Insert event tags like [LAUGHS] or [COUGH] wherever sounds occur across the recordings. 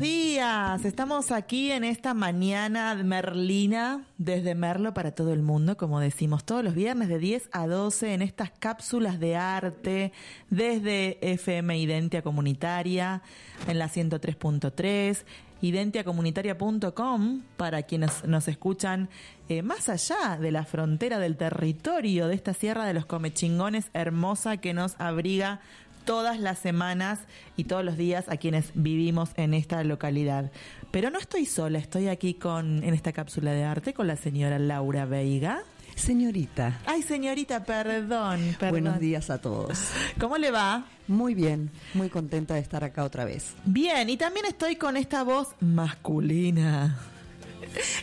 días. Estamos aquí en esta mañana merlina desde Merlo para todo el mundo, como decimos todos los viernes de 10 a 12 en estas cápsulas de arte desde FM Identia Comunitaria en la 103.3 identiacomunitaria.com para quienes nos escuchan eh, más allá de la frontera del territorio de esta Sierra de los Comechingones hermosa que nos abriga todas las semanas y todos los días a quienes vivimos en esta localidad. Pero no estoy sola, estoy aquí con en esta cápsula de arte con la señora Laura Veiga. Señorita. Ay, señorita, perdón, perdón. Buenos días a todos. ¿Cómo le va? Muy bien, muy contenta de estar acá otra vez. Bien, y también estoy con esta voz masculina.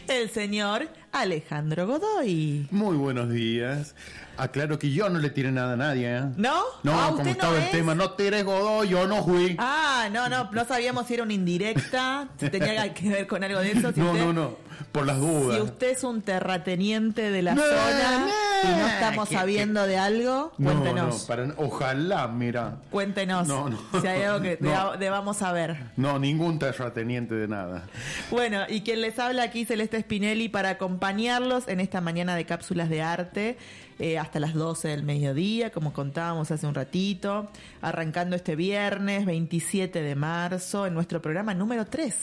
El señor Alejandro Godoy. Muy buenos días. Aclaro que yo no le tiré nada a nadie. ¿eh? ¿No? No, Ah, como ¿usted estaba no el es? tema, no tiré Godoy, yo no fui. Ah, no, no, no sabíamos si era una indirecta, si tenía que ver con algo de eso. Si no, usted- no, no, por las dudas. Si usted es un terrateniente de la No, zona no, y no estamos que- sabiendo de algo, no, cuéntenos. no, para- ojalá, mira. Cuéntenos No, no. si hay algo que debamos saber. No, ningún terrateniente de nada. Bueno, y quien les habla aquí, Celeste Spinelli, para acompañarlos en esta mañana de cápsulas de arte eh, hasta las 12 del mediodía, como contábamos hace un ratito, arrancando este viernes 27 de marzo en nuestro programa número 3.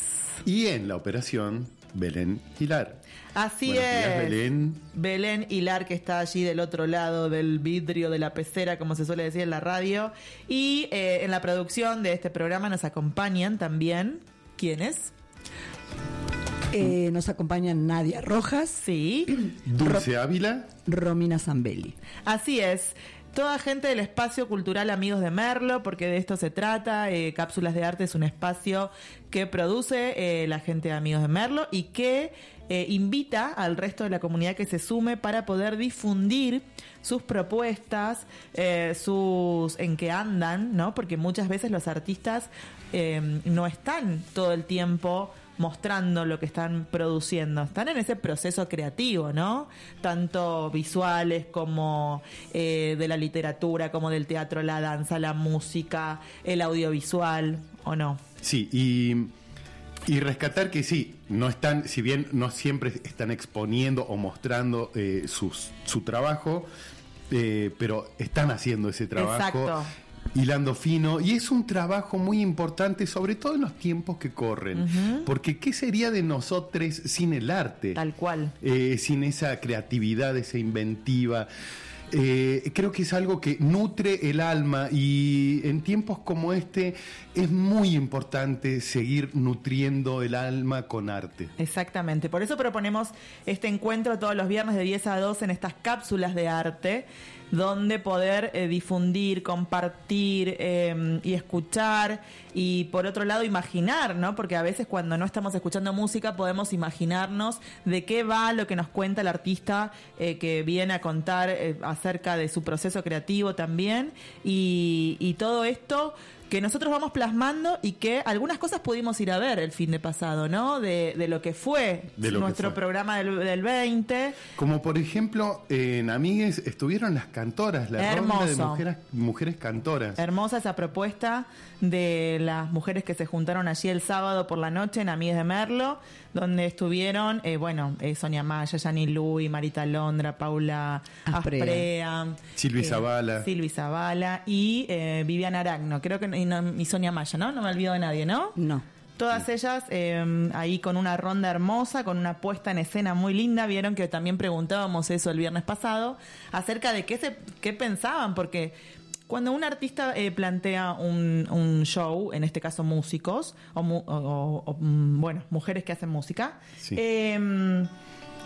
Y en la operación, Belén Hilar. Así Buenos es. días, Belén. Belén Hilar, que está allí del otro lado del vidrio de la pecera, como se suele decir en la radio. Y eh, en la producción de este programa nos acompañan también. ¿Quiénes? Eh, nos acompañan Nadia Rojas, Sí, [CLEARS THROAT] Dulce Ávila. Romina Zambelli. así es. Toda gente del espacio cultural Amigos de Merlo, porque de esto se trata. eh, Cápsulas de Arte es un espacio que produce eh, la gente de Amigos de Merlo y que eh, invita al resto de la comunidad que se sume para poder difundir sus propuestas, eh, sus en qué andan, ¿no? Porque muchas veces los artistas eh, no están todo el tiempo mostrando lo que están produciendo. Están en ese proceso creativo, ¿no? Tanto visuales como eh, de la literatura, como del teatro, la danza, la música, el audiovisual, ¿o no? Sí, y, y rescatar que sí, no están, si bien no siempre están exponiendo o mostrando eh, sus, su trabajo, eh, pero están haciendo ese trabajo. Exacto. Hilando fino, y es un trabajo muy importante, sobre todo en los tiempos que corren. Porque, ¿qué sería de nosotros sin el arte? Tal cual. eh, sin esa creatividad, esa inventiva. Eh, creo que es algo que nutre el alma y en tiempos como este es muy importante seguir nutriendo el alma con arte. Exactamente, por eso proponemos este encuentro todos los viernes de 10 a 12 en estas cápsulas de arte, donde poder eh, difundir, compartir eh, y escuchar y por otro lado imaginar, ¿no? Porque a veces cuando no estamos escuchando música podemos imaginarnos de qué va lo que nos cuenta el artista eh, que viene a contar eh, acerca de su proceso creativo también y todo esto que nosotros vamos plasmando y que algunas cosas pudimos ir a ver el fin de pasado, ¿no? De, de lo que fue De lo que nuestro fue. programa del, del 20. Como por ejemplo, en Amigues estuvieron las cantoras, la ronda de Hermoso. mujeres, mujeres cantoras. Hermosa esa propuesta de las mujeres que se juntaron allí el sábado por la noche en Amigues de Merlo, donde estuvieron, eh, bueno, eh, Sonia Maya, Yani Lui, Marita Londra, Paula Asprea. Asprea, Silvi eh, Zavala. Silvi Zavala y eh, Viviana Aragno, creo que y, no- y Sonia Maya, ¿no? No me olvido de nadie, ¿no? No. Todas ellas eh, ahí con una ronda hermosa, con una puesta en escena muy linda. Vieron que también preguntábamos eso el viernes pasado acerca de qué, se, qué pensaban, porque cuando un artista eh, plantea un, un show, en este caso músicos, o, mu- o- o- mm, bueno, mujeres que hacen música, Sí. eh,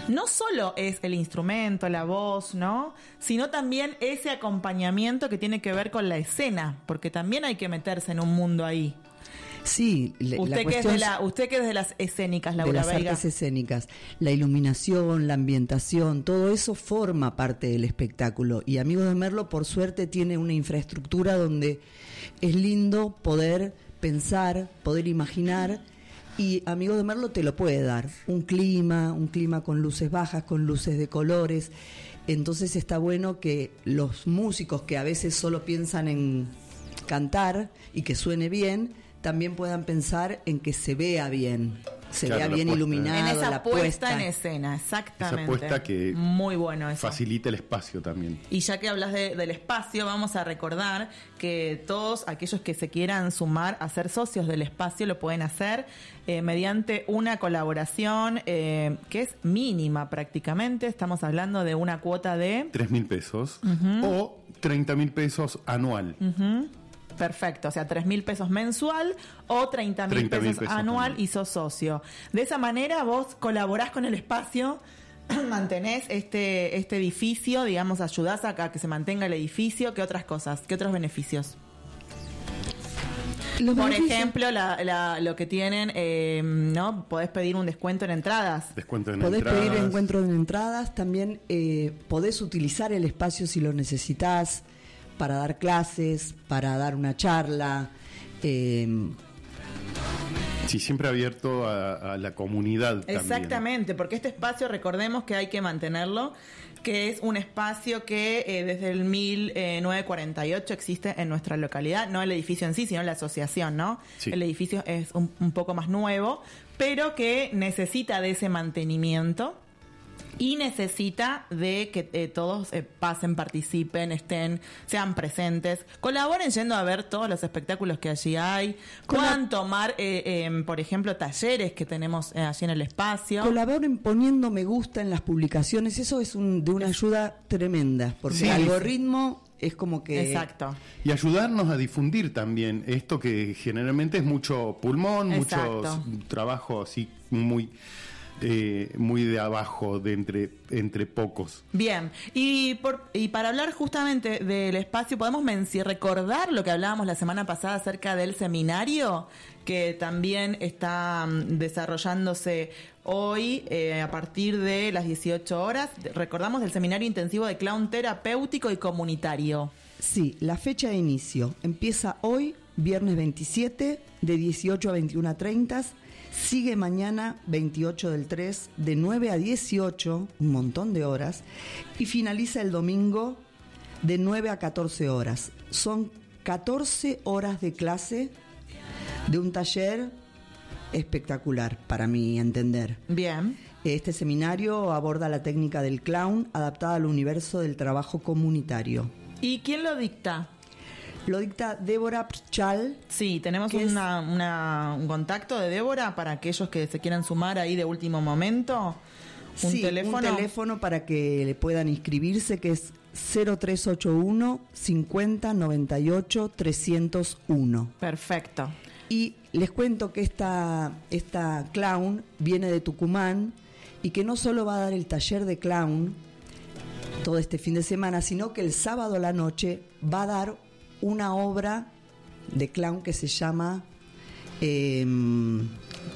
no solo es el instrumento, la voz, ¿no? Sino también ese acompañamiento que tiene que ver con la escena, porque también hay que meterse en un mundo ahí. Sí, le- la Usted que, es cuestión de la, usted que es de las escénicas, de Laura las Veiga. artes escénicas, la iluminación, la ambientación, todo eso forma parte del espectáculo. Y Amigos de Merlo, por suerte, tiene una infraestructura donde es lindo poder pensar, poder imaginar. Y Amigos de Merlo te lo puede dar. Un clima, un clima con luces bajas, con luces de colores. Entonces está bueno que los músicos que a veces solo piensan en cantar y que suene bien, también puedan pensar en que se vea bien, se Claro, vea bien puesta. iluminado, en esa la puesta, puesta en escena, exactamente. Esa puesta que Muy bueno eso. facilita el espacio también. Y ya que hablas de- del espacio, vamos a recordar que todos aquellos que se quieran sumar a ser socios del espacio lo pueden hacer eh, mediante una colaboración eh, que es mínima prácticamente. Estamos hablando de una cuota de... 3 mil pesos o 30 mil pesos anual. Perfecto, o sea, 3 mil pesos mensual o 30 mil 30.000 pesos, pesos anual y sos socio. De esa manera vos colaborás con el espacio, [CLEARS THROAT] mantenés este, este edificio, digamos, ayudás a, a que se mantenga el edificio. ¿Qué otras cosas? ¿Qué otros beneficios? Los Por beneficios- ejemplo, la- la- lo que tienen, eh, ¿no? Podés pedir un descuento en entradas. Descuento en Podés entradas. pedir encuentro en entradas, también eh, podés utilizar el espacio si lo necesitas para dar clases, para dar una charla. eh, Sí, siempre abierto a, a la comunidad también. Exactamente, porque este espacio, recordemos que hay que mantenerlo, que es un espacio que eh, desde el 1948 existe en nuestra localidad, no el edificio en sí, sino la asociación, ¿no? Sí. El edificio es un, un poco más nuevo, pero que necesita de ese mantenimiento. Y necesita de que eh, todos eh, pasen, participen, estén, sean presentes, colaboren yendo a ver todos los espectáculos que allí hay, puedan tomar, eh, em, por ejemplo, talleres que tenemos eh, allí en el espacio. Colaboren poniendo me gusta en las publicaciones, eso es un- de una ayuda tremenda, porque Sí. el algoritmo es como que... Exacto. Y ayudarnos a difundir también esto que generalmente es mucho pulmón, Exacto. mucho trabajo así muy, eh, muy de abajo, de entre, entre pocos. Bien, y, por, y para hablar justamente del espacio, podemos recordar lo que hablábamos la semana pasada acerca del seminario que también está mm, desarrollándose hoy eh, a partir de las 18 horas. Recordamos del seminario intensivo de clown terapéutico y comunitario. Sí, la fecha de inicio empieza hoy, viernes 27, de 18 a 21.30. Sigue mañana, 28 del 3, de 9 a 18, un montón de horas. Y finaliza el domingo, de 9 a 14 horas. Son 14 horas de clase de un taller espectacular, para mi entender. Bien, Este seminario aborda la técnica del clown adaptada al universo del trabajo comunitario. ¿y quién lo dicta? Lo dicta Débora Pchal. Sí, tenemos un contacto de Débora para aquellos que se quieran sumar ahí de último momento. Un Sí, teléfono. un teléfono para que le puedan inscribirse que es 0381 50 98 301. Perfecto. Y les cuento que esta, esta clown viene de Tucumán y que no solo va a dar el taller de clown todo este fin de semana, sino que el sábado a la noche va a dar una obra de clown que se llama em,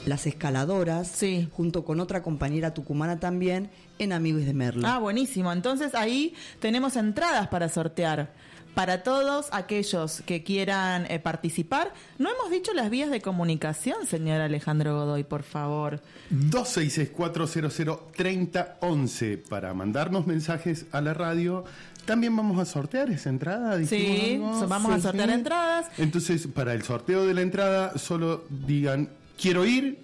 Las Escaladoras, Sí. junto con otra compañera tucumana también, en Amigos de Merlo. Ah, buenísimo. Entonces ahí tenemos entradas para sortear. Para todos aquellos que quieran eh, participar, no hemos dicho las vías de comunicación, señor Alejandro Godoy, por favor. 2664003011 para mandarnos mensajes a la radio. También vamos a sortear esa entrada. Sí, algo. vamos a sortear entradas. Entonces, para el sorteo de la entrada, solo digan, quiero ir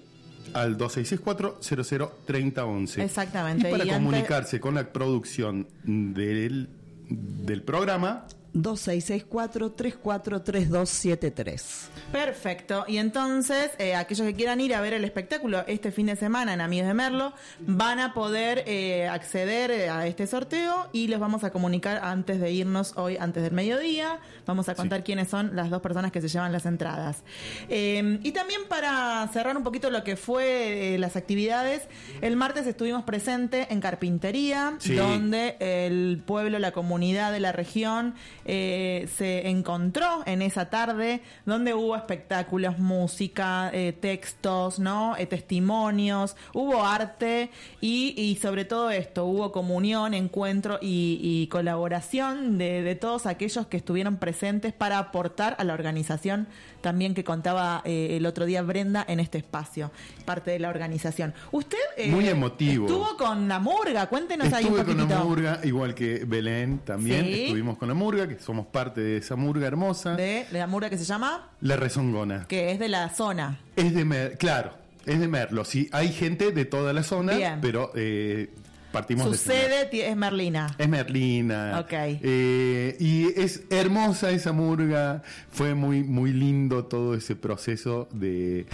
al 2664003011. Exactamente, Y para y antes- comunicarse con la producción del, del programa, 2664-343273. Perfecto. Y entonces, eh, aquellos que quieran ir a ver el espectáculo este fin de semana en Amigos de Merlo, van a poder eh, acceder eh, a este sorteo y les vamos a comunicar antes de irnos hoy, antes del mediodía. Vamos a contar quiénes son las dos personas que se llevan las entradas. Eh, y también para cerrar un poquito lo que fue las actividades, el martes estuvimos presentes en Carpintería, Sí. donde el pueblo, la comunidad de la región eh, se encontró en esa tarde, donde hubo espectáculos, música, eh, textos, ¿no? Eh, testimonios, hubo arte y, y sobre todo esto, hubo comunión, encuentro y, y colaboración de, de todos aquellos que estuvieron presentes para aportar a la organización también que contaba eh, el otro día Brenda en este espacio, parte de la organización. Usted eh, Muy emotivo. estuvo con la murga, cuéntenos ahí un Estuve con la murga, igual que Belén también. Sí. Estuvimos con la murga, que somos parte de esa murga hermosa. De la murga que se llama, La Rezongona. que es de la zona. Es de Mer, claro, es de Merlo. Sí, hay gente de toda la zona, Bien. pero eh, partimos Su de sede es Merlina. Es Merlina. Ok. Eh, y es hermosa esa murga. Fue muy, muy lindo todo ese proceso de,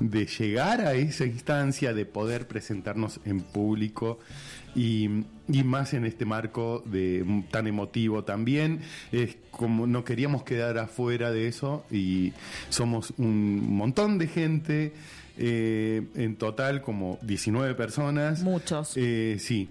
de llegar a esa instancia, de poder presentarnos en público. Y, y más en este marco de tan emotivo también. Es como no queríamos quedar afuera de eso. Y somos un montón de gente. Eh, en total como 19 personas. Muchos. Eh, sí.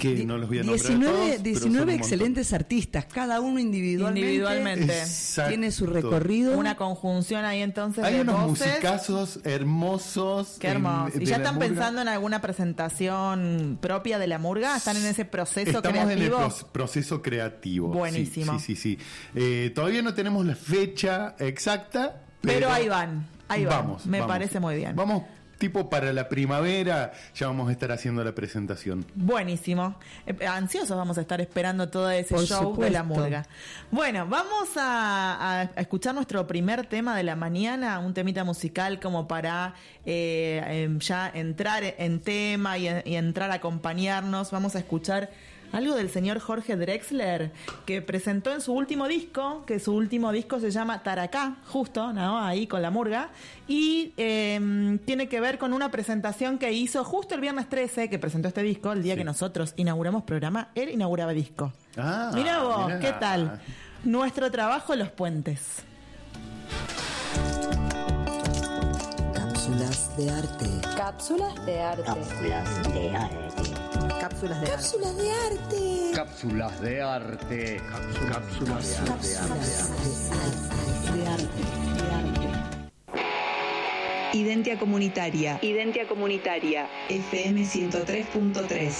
Que no los voy a nombrar 19, todos, pero son 19 un montón. excelentes artistas, cada uno individualmente, Individualmente. Exacto. tiene su recorrido. Una conjunción ahí entonces Hay de unos voces. musicazos hermosos. Qué en- hermoso. ¿Y ya están murga. pensando en alguna presentación propia de la murga? ¿Están en ese proceso Estamos en el creativo? pro- proceso creativo. Buenísimo. Sí, sí, sí. Eh, todavía no tenemos la fecha exacta. Pero ahí van, ahí van. Vamos. Me vamos. parece muy bien. Vamos, tipo para la primavera, ya vamos a estar haciendo la presentación. Buenísimo. Eh, ansiosos vamos a estar esperando todo ese Por show de la murga. Bueno, vamos a, a escuchar nuestro primer tema de la mañana, un temita musical como para eh, em, ya entrar en tema y, y entrar a acompañarnos. Vamos a escuchar algo del señor Jorge Drexler, que presentó en su último disco, que su último disco se llama Taracá, justo, ¿no? Ahí con la murga, y eh, tiene que ver con una presentación que hizo justo el viernes 13, que presentó este disco, el día Sí. que nosotros inauguramos programa, él inauguraba disco. Ah, Mira vos, mirá. ¿qué tal? Nuestro trabajo, los puentes. Cápsulas de arte. Cápsulas de arte. Cápsulas de arte. cápsulas de arte. Cápsulas de arte. Cápsulas de arte. Cápsulas de arte. De arte. Identia Comunitaria. Identia Comunitaria. FM 103.3.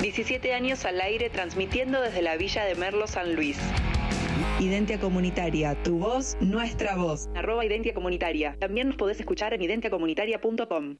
17 años al aire transmitiendo desde la villa de Merlo San Luis. Identia Comunitaria. Tu voz, nuestra voz. Arroba Identia Comunitaria. También nos podés escuchar en identiacomunitaria.com.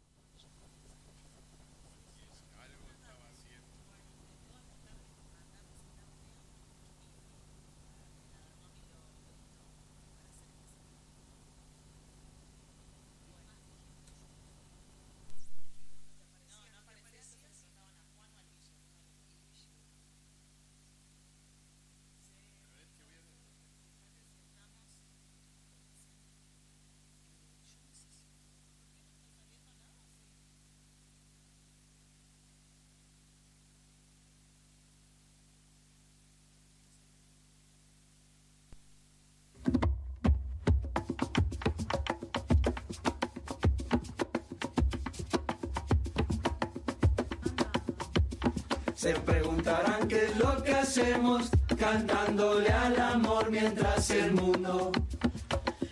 Se preguntarán qué es lo que hacemos cantándole al amor mientras el mundo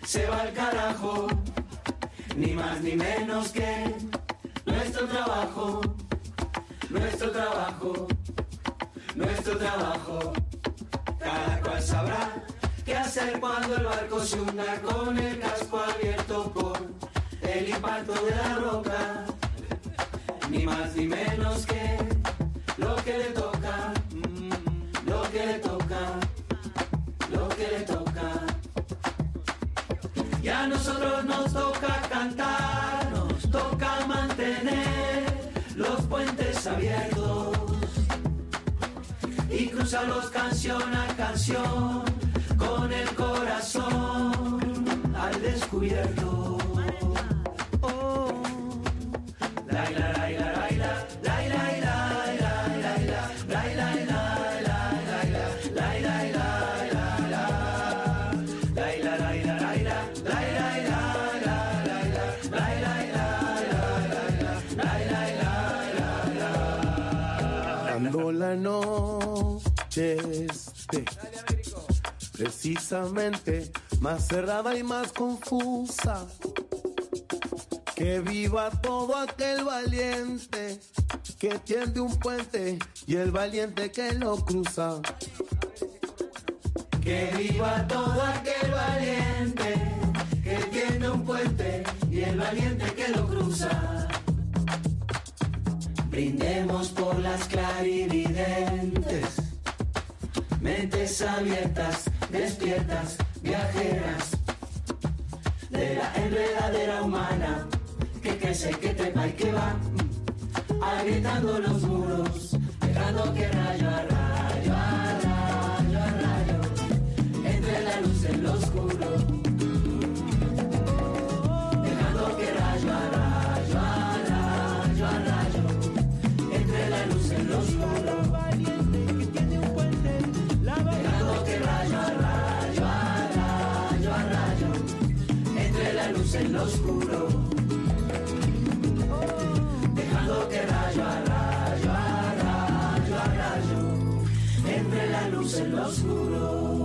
se va al carajo. Ni más ni menos que nuestro trabajo, nuestro trabajo, nuestro trabajo. Cada cual sabrá qué hacer cuando el barco se hunda con el casco abierto por el impacto de la roca. Ni más ni menos que que le toca, mm, lo que le toca, lo que le toca. Y a nosotros nos toca cantar, nos toca mantener los puentes abiertos y cruzarlos canción a canción con el corazón al descubierto. Oh. La, la, la, esté precisamente más cerrada y más confusa, que viva todo aquel valiente que tiende un puente y el valiente que lo cruza. Que viva todo aquel valiente que tiene un puente y el valiente que lo cruza. Brindemos por las clarividentes, mentes abiertas, despiertas, viajeras de la enredadera humana que crece, que trepa y que va agrietando los muros, dejando que rayo a rayo, a rayo, a rayo, entre la luz y lo oscuro. Oscuro. Dejando que rayo a rayo, a rayo, a rayo, entre la luz y lo oscuro.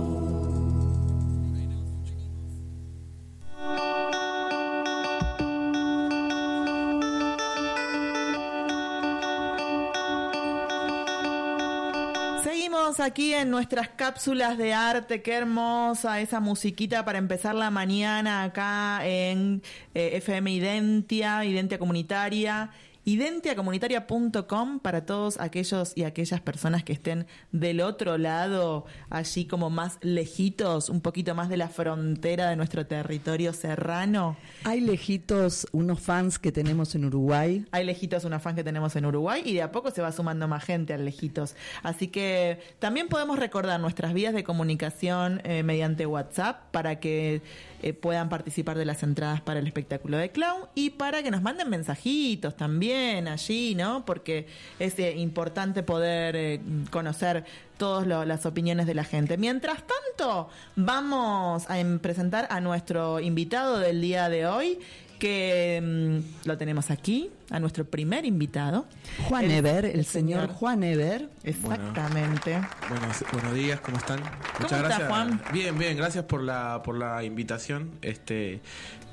Aquí en nuestras cápsulas de arte, qué hermosa esa musiquita para empezar la mañana acá en eh, FM Identia, Identia Comunitaria. Identiacomunitaria.com para todos aquellos y aquellas personas que estén del otro lado, allí como más lejitos, un poquito más de la frontera de nuestro territorio serrano. Hay lejitos unos fans que tenemos en Uruguay. Hay lejitos una fan que tenemos en Uruguay y de a poco se va sumando más gente al lejitos. Así que también podemos recordar nuestras vías de comunicación eh, mediante WhatsApp para que eh, puedan participar de las entradas para el espectáculo de clown y para que nos manden mensajitos también allí, ¿no? Porque es eh, importante poder eh, conocer todas las opiniones de la gente. Mientras tanto, vamos a em- presentar a nuestro invitado del día de hoy, que mm, lo tenemos aquí, a nuestro primer invitado. Juan El- Ever, el, señor, Juan Ever. Exactamente. Buenos, buenos días, ¿cómo están? Muchas estás, gracias. Juan? Bien, bien, gracias por la por la invitación. Este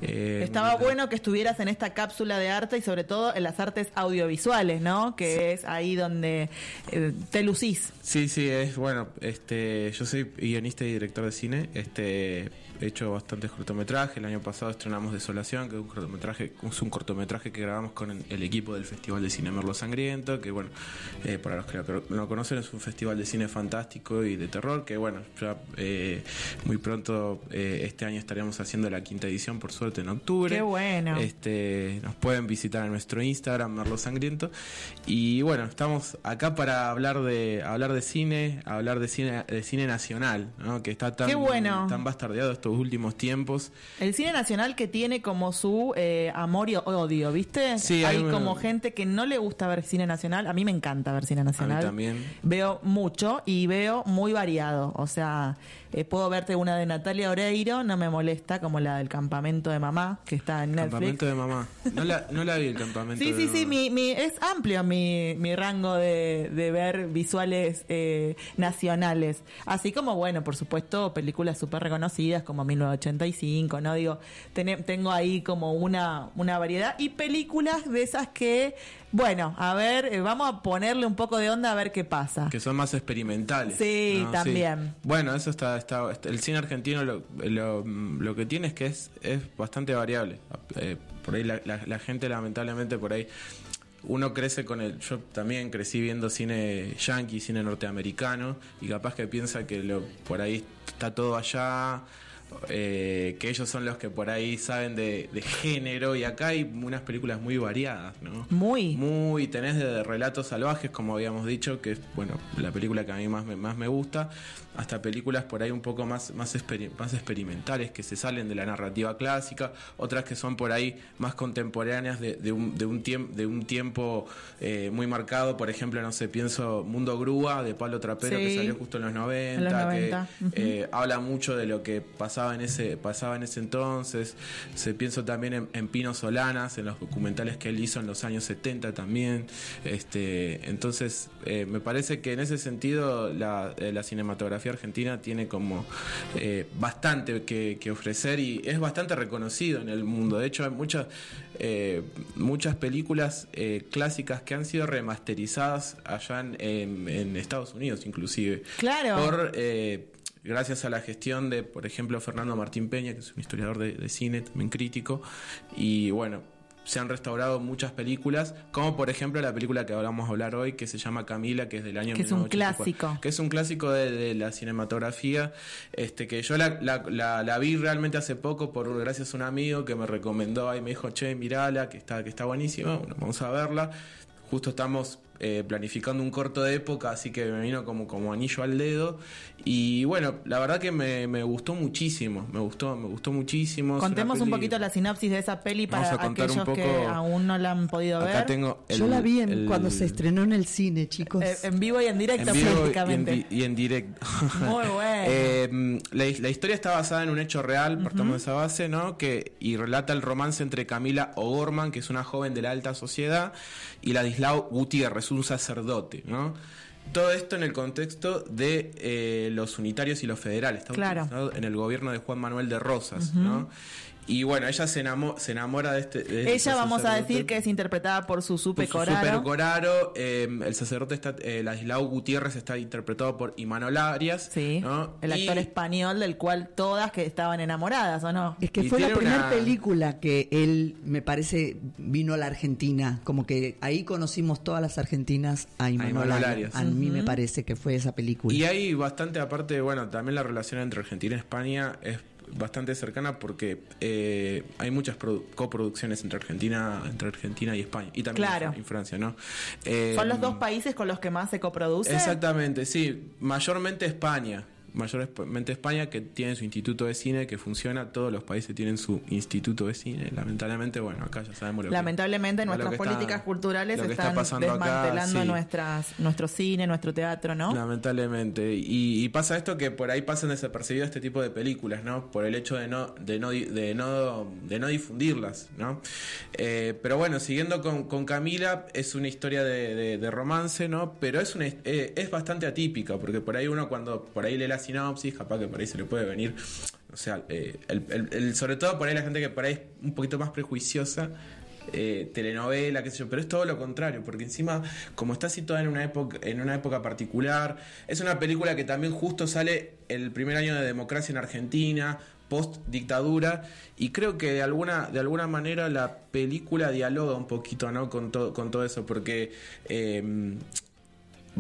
eh, Estaba bueno que estuvieras en esta cápsula de arte y sobre todo en las artes audiovisuales, ¿no? Que es ahí donde eh, te lucís. Sí, sí, es bueno, este yo soy guionista y director de cine, este hecho bastantes cortometrajes, el año pasado estrenamos Desolación, que es un cortometraje, es un cortometraje que grabamos con el, equipo del Festival de Cine Merlo Sangriento, que bueno, eh, para los que lo, lo conocen es un festival de cine fantástico y de terror, que bueno, ya eh, muy pronto eh, este año estaremos haciendo la quinta edición, por suerte en octubre. Qué bueno. Este, nos pueden visitar en nuestro Instagram, Merlo Sangriento. Y bueno, estamos acá para hablar de hablar de cine, hablar de cine de cine nacional, ¿no? que está tan, Qué bueno. tan bastardeado estos últimos tiempos. El cine nacional que tiene como su eh, amor y odio, ¿viste? Sí, hay hay una- como gente que no le gusta ver cine nacional. A mí me encanta ver cine nacional. también. Veo mucho y veo muy variado. O sea, eh, puedo verte una de Natalia Oreiro, no me molesta, como la del campamento de mamá, que está en Netflix. Campamento de mamá. No la, no la vi el campamento Sí, de sí, mamá. sí, mi, mi- es amplio mi, mi rango de, de ver visuales eh, nacionales. Así como, bueno, por supuesto, películas súper reconocidas como 1985, ¿no? Digo, tene- tengo ahí como una, una variedad y películas de esas que, bueno, a ver, eh, vamos a ponerle un poco de onda a ver qué pasa. Que son más experimentales. Sí, también. Bueno, eso está, está, está- El cine argentino lo, lo, lo que tiene es que es, es bastante variable. Eh, por ahí la, la- la gente, lamentablemente, por ahí. Uno crece con el. Yo también crecí viendo cine yankee, cine norteamericano, y capaz que piensa que lo, por ahí está todo allá. Eh, que ellos son los que por ahí saben de, de género y acá hay unas películas muy variadas, ¿no? Muy. Muy, tenés de relatos salvajes, como habíamos dicho, que es, bueno, la película que a mí más me, más me gusta, hasta películas por ahí un poco más, más, experi- más experimentales, que se salen de la narrativa clásica, otras que son por ahí más contemporáneas de, de un, de un, tiemp- de un tiempo eh, muy marcado, por ejemplo, no sé, pienso Mundo Grúa, de Pablo Trapero, Sí. que salió justo en los 90, En los que 90, ujú. eh, habla mucho de lo que pasaba en ese pasaba en ese entonces se pienso también en, en Pino Solanas en los documentales que él hizo en los años 70 también este entonces eh, me parece que en ese sentido la, la cinematografía argentina tiene como eh, bastante que, que ofrecer y es bastante reconocido en el mundo de hecho hay muchas eh, muchas películas eh, clásicas que han sido remasterizadas allá en, en- en Estados Unidos inclusive Claro. por eh, gracias a la gestión de, por ejemplo, Fernando Martín Peña, que es un historiador de, de cine, también crítico, y bueno, se han restaurado muchas películas, como por ejemplo la película que vamos a hablar hoy, que se llama Camila, que es del año Que es un 1984, clásico. Que es un clásico de, de la cinematografía, este que yo la, la- la- la vi realmente hace poco por gracias a un amigo que me recomendó y me dijo, che, mirala, que está, que está buenísima, bueno, vamos a verla. Justo estamos eh, planificando un corto de época, así que me vino como, como anillo al dedo. Y bueno, la verdad que me, me gustó muchísimo, me gustó, me gustó muchísimo. Contemos un poquito la sinopsis de esa peli para un aquellos que aún no la han podido Acá ver. tengo el- Yo la vi en- el- cuando se estrenó en el cine, chicos. Eh, en vivo y en directo en vivo y en, prácticamente. di- y en directo. [LAUGHS] Muy bueno. Eh, la, la historia está basada en un hecho real, partamos de esa base, ¿no? Que, y relata el romance entre Camila O'Gorman, que es una joven de la alta sociedad, y Ladislao Gutiérrez, un sacerdote, ¿no? Todo esto en el contexto de eh, los unitarios y los federales, está Claro. en el gobierno de Juan Manuel de Rosas. ¿no? Y bueno, ella se, enamo- se enamora de este... de este Ella vamos a decir que es interpretada por su Supe Por su Coraro. Super Coraro, eh, el sacerdote está, eh, Ladislao Gutiérrez está interpretado por Imanol Arias. ¿no? El Y- actor español del cual todas que estaban enamoradas, ¿o no? Es que Y fue la primera una- película que él, me parece, vino a la Argentina. Como que ahí conocimos todas las argentinas a Imanol Imanol Arias. A mí me parece que fue esa película. Y hay bastante, aparte, bueno, también la relación entre Argentina y España es bastante cercana porque eh, hay muchas produ- coproducciones entre Argentina, entre Argentina y España. Y también Claro. en Francia, ¿no? Eh, Son los dos países con los que más se coproduce. Exactamente, sí. Mayormente España. Mayormente España que tiene su instituto de cine que funciona. Todos los países tienen su instituto de cine. Lamentablemente, bueno, acá ya sabemos lo que- Lamentablemente lo nuestras que está- políticas culturales lo que está están acá, desmantelando sí. nuestras, nuestro cine, nuestro teatro, ¿no? Lamentablemente. Y, y pasa esto que por ahí pasan desapercibidas este tipo de películas, ¿no? Por el hecho de no, de no, de no, de no difundirlas, ¿no? Eh, pero bueno, siguiendo con, con Camila, es una historia de, de- de romance, ¿no? Pero es una, eh, es bastante atípica, porque por ahí uno cuando por ahí lee la sinopsis, capaz que por ahí se le puede venir. O sea, eh, sobre todo por ahí la gente que por ahí es un poquito más prejuiciosa, eh, telenovela, qué sé yo, pero es todo lo contrario, porque encima, como está situada en una época, en una época particular, es una película que también justo sale el primer año de democracia en Argentina, post dictadura, y creo que de alguna, de alguna manera la película dialoga un poquito ¿no? con, todo con todo eso, porque eh,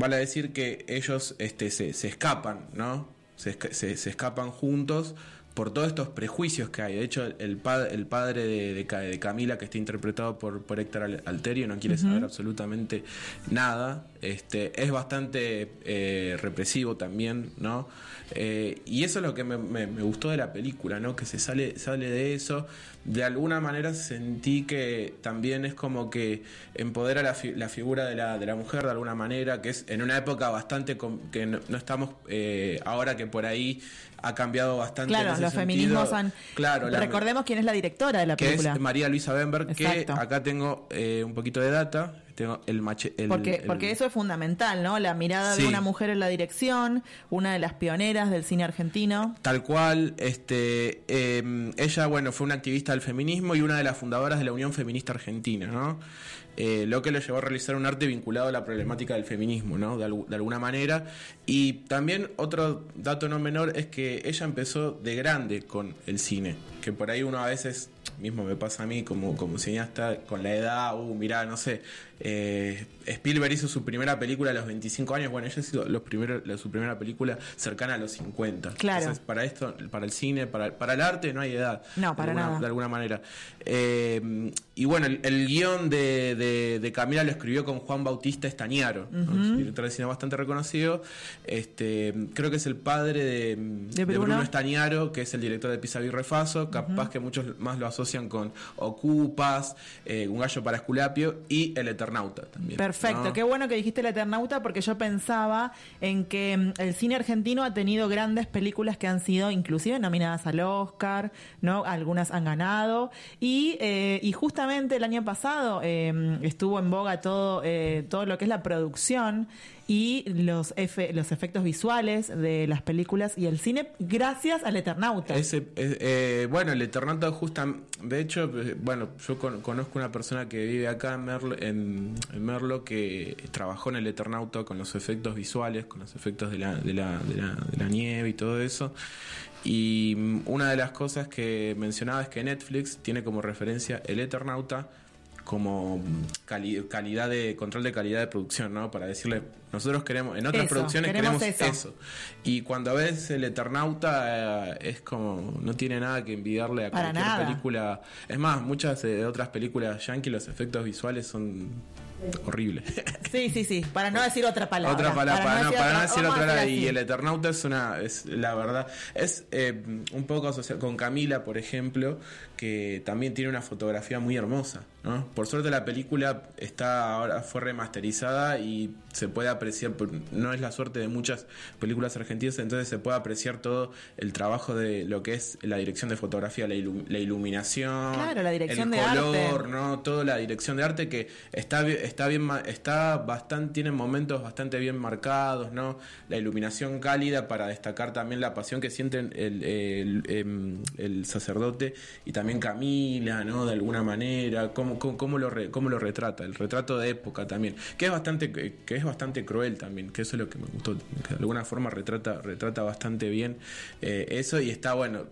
vale decir que ellos este, se, se escapan, ¿no? Se, se- se escapan juntos por todos estos prejuicios que hay. De hecho, el, pa- el padre de, de Ca- de Camila, que está interpretado por, por Héctor Al- Alterio, no quiere saber absolutamente nada. Este, es bastante eh, represivo también, ¿no? Eh, y eso es lo que me, me- me gustó de la película, ¿no? Que se sale, sale de eso. De alguna manera sentí que también es como que empodera la, fi- la figura de la, de la mujer de alguna manera, que es en una época bastante que no, no estamos eh, ahora que por ahí ha cambiado bastante. Claro, los sentido. feminismos han... Claro, la- Recordemos quién es la directora de la que película. es María Luisa Bemberg, que Exacto. acá tengo eh, un poquito de data. Tengo el mache, el- Porque, el- porque eso es fundamental, ¿no? La mirada de una mujer en la dirección, una de las pioneras del cine argentino. Tal cual, este, eh, ella, bueno, fue una activista del feminismo y una de las fundadoras de la Unión Feminista Argentina, ¿no? Eh, lo que le llevó a realizar un arte vinculado a la problemática del feminismo, ¿no? De, de alguna manera. Y también otro dato no menor es que ella empezó de grande con el cine, que por ahí uno a veces, mismo me pasa a mí como, como cineasta, con la edad, uh, mirá, no sé, eh, Spielberg hizo su primera película a los 25 años, bueno, ella hizo los primeros, su primera película cercana a los 50. Claro. Entonces, para esto, para el cine, para, para el arte no hay edad. No, de para alguna- nada. De alguna manera. Eh, y bueno, el, el guion de, de- de Camila lo escribió con Juan Bautista Estañaro, un director de cine bastante reconocido. Este, creo que es el padre de, de Bruno? Bruno Estañaro, que es el director de Pisa y Refaso. Capaz que muchos más lo asocian con Ocupas, eh, Un gallo para Esculapio y El Eternauta también. Perfecto, ¿no? qué bueno que dijiste El Eternauta porque yo pensaba en que mm, el cine argentino ha tenido grandes películas que han sido inclusive nominadas al Oscar, ¿no? Algunas han ganado y, eh, y justamente el año pasado eh, estuvo en boga todo, eh, todo lo que es la producción y los, efe- los efectos visuales de las películas y el cine gracias al Eternauta. Ese, eh, eh, bueno, el Eternauta justa, de hecho, eh, bueno, yo con- conozco una persona que vive acá en Merlo, en, Merlo que trabajó en el Eternauta con los efectos visuales, con los efectos de la, de la, de la, de la nieve y todo eso. Y una de las cosas que mencionaba es que Netflix tiene como referencia el Eternauta como cali- calidad de control de calidad de producción, ¿no? Para decirle, nosotros queremos, en otras Eso, producciones queremos queremos, eso. eso. Y cuando ves el Eternauta, eh, es como, no tiene nada que envidiarle a Para cualquier nada. película. Es más, muchas eh, otras películas yankee, los efectos visuales son horribles. [LAUGHS] Sí, sí, sí. Para no decir otra palabra. Otra palabra, para, no, para no decir otra. hacer Y el Eternauta es una, es la verdad, es eh, un poco asociado con Camila, por ejemplo, que también tiene una fotografía muy hermosa. ¿no? Por suerte la película está ahora fue remasterizada y se puede apreciar, no es la suerte de muchas películas argentinas, entonces se puede apreciar todo el trabajo de lo que es la dirección de fotografía, la, ilu- la iluminación, Claro, la dirección el de arte. color, ¿no? Toda la dirección de arte que está está bien está bastante tiene momentos bastante bien marcados, ¿no? La iluminación cálida para destacar también la pasión que sienten el, el, em, el sacerdote y también Camila, ¿no? De alguna manera, cómo, cómo, cómo lo re- cómo lo retrata, el retrato de época también, que es bastante que es bastante cruel también, que eso es lo que me gustó, que de alguna forma retrata retrata bastante bien eh, eso y está bueno.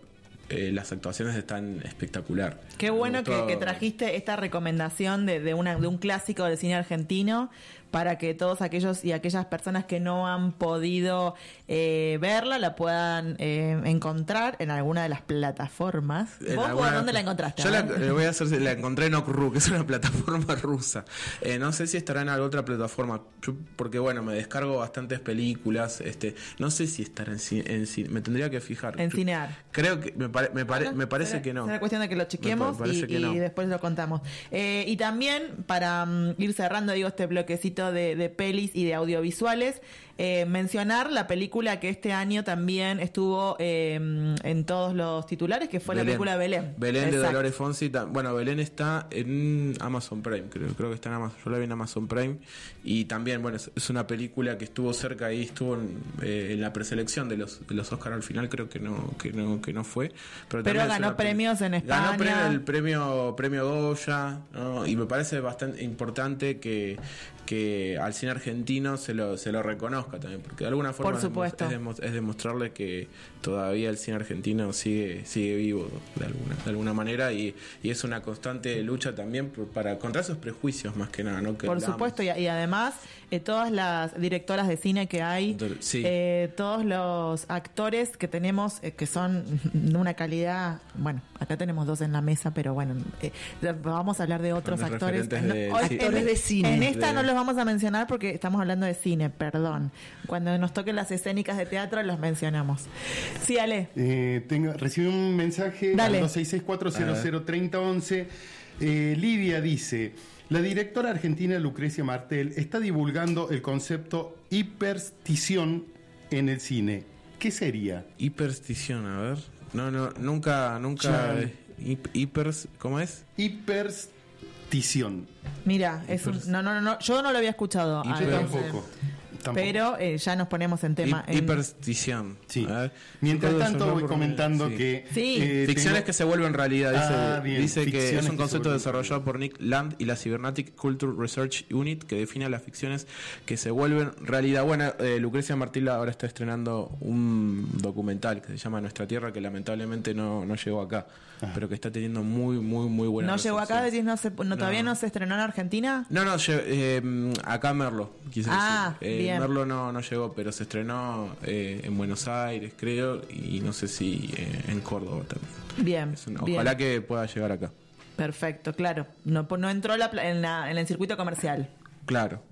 Eh, las actuaciones están espectacular. Qué bueno que, trajiste esta recomendación de, de, una, de un clásico del cine argentino para que todos aquellos y aquellas personas que no han podido eh, verla la puedan eh, encontrar en alguna de las plataformas. En ¿Vos alguna- dónde la encontraste? Yo la, le voy a hacer, la encontré en Okru, que es una [LAUGHS] plataforma rusa. Eh, no sé si estará en alguna otra plataforma, yo- porque bueno, me descargo bastantes películas. Este, no sé si estará en cine, en cine, me tendría que fijar. En Yo Cinear. Creo que me, pare- me, pare- me parece Será- que no. Será cuestión de que lo chequemos Me y, que y no. después lo contamos. Eh, y también, para mm, ir cerrando, digo, este bloquecito de, de pelis y de audiovisuales, eh, mencionar la película que este año también estuvo eh, en todos los titulares, que fue la película Belén. Belén de. Dolores Fonsi. Bueno, Belén está en Amazon Prime, creo, creo que está en Amazon. Yo la vi en Amazon Prime. Y también, bueno, es, es una película que estuvo cerca ahí, estuvo en, eh, en la preselección de los, de los Oscar al final, creo que no, que no, que no fue. Pero, ganó premios en Ganó España. premio- el premio, premio Goya, ¿no? y me parece bastante importante que, que al cine argentino se lo, se lo reconozca también, porque de alguna forma Por es demo- supuesto. es, demo- es demostrarle que todavía el cine argentino sigue, sigue vivo de alguna, de alguna manera y, y es una constante lucha también por- para contra esos prejuicios más que nada, ¿no? Que Por hablamos. supuesto, y, y además eh, todas las directoras de cine que hay, sí. eh, todos los actores que tenemos eh, que son [LAUGHS] de una calidad, bueno, acá tenemos dos en la mesa, pero bueno, eh, vamos a hablar de otros actores. de- hoy- sí. Actores de cine. En esta De- no los vamos a mencionar porque estamos hablando de cine, perdón. Cuando nos toquen las escénicas de teatro los mencionamos. Sí, Ale. Eh, tengo, recibí un mensaje Dale. al 266-400-3011. Eh, Lidia dice, la directora argentina Lucrecia Martel está divulgando el concepto hiperstición en el cine. ¿Qué sería? Hiperstición, a ver. No, no, nunca, nunca. Eh, hipers, ¿cómo es? Hiperstición. Mira, es un- no, no, no, yo no lo había escuchado. Yo entonces- tampoco. Tampoco. Pero eh, ya nos ponemos en tema. Hip- en- Hiperstición. Sí. Mientras tanto voy comentando sí. que... Sí. eh, Ficciones tengo- que se vuelven realidad, dice, Ah, bien, dice que es un concepto desarrollado por Nick Land y la Cybernetic Culture Research Unit que define a las ficciones que se vuelven realidad. Bueno, eh, Lucrecia Martila ahora está estrenando un documental que se llama Nuestra Tierra que lamentablemente no, no llegó acá, pero que está teniendo muy, muy, muy buena ¿No llegó acá? Decís, no se, no, ¿Todavía no se estrenó en Argentina? No, no, lle- eh, acá Merlo, quise Ah, decir. Eh, bien. Merlo no, no llegó, pero se estrenó eh, en Buenos Aires, creo, y no sé si eh, en Córdoba también. Bien, Es una- bien. ojalá que pueda llegar acá. Perfecto, claro. No, no entró la en, la- en el circuito comercial. Claro.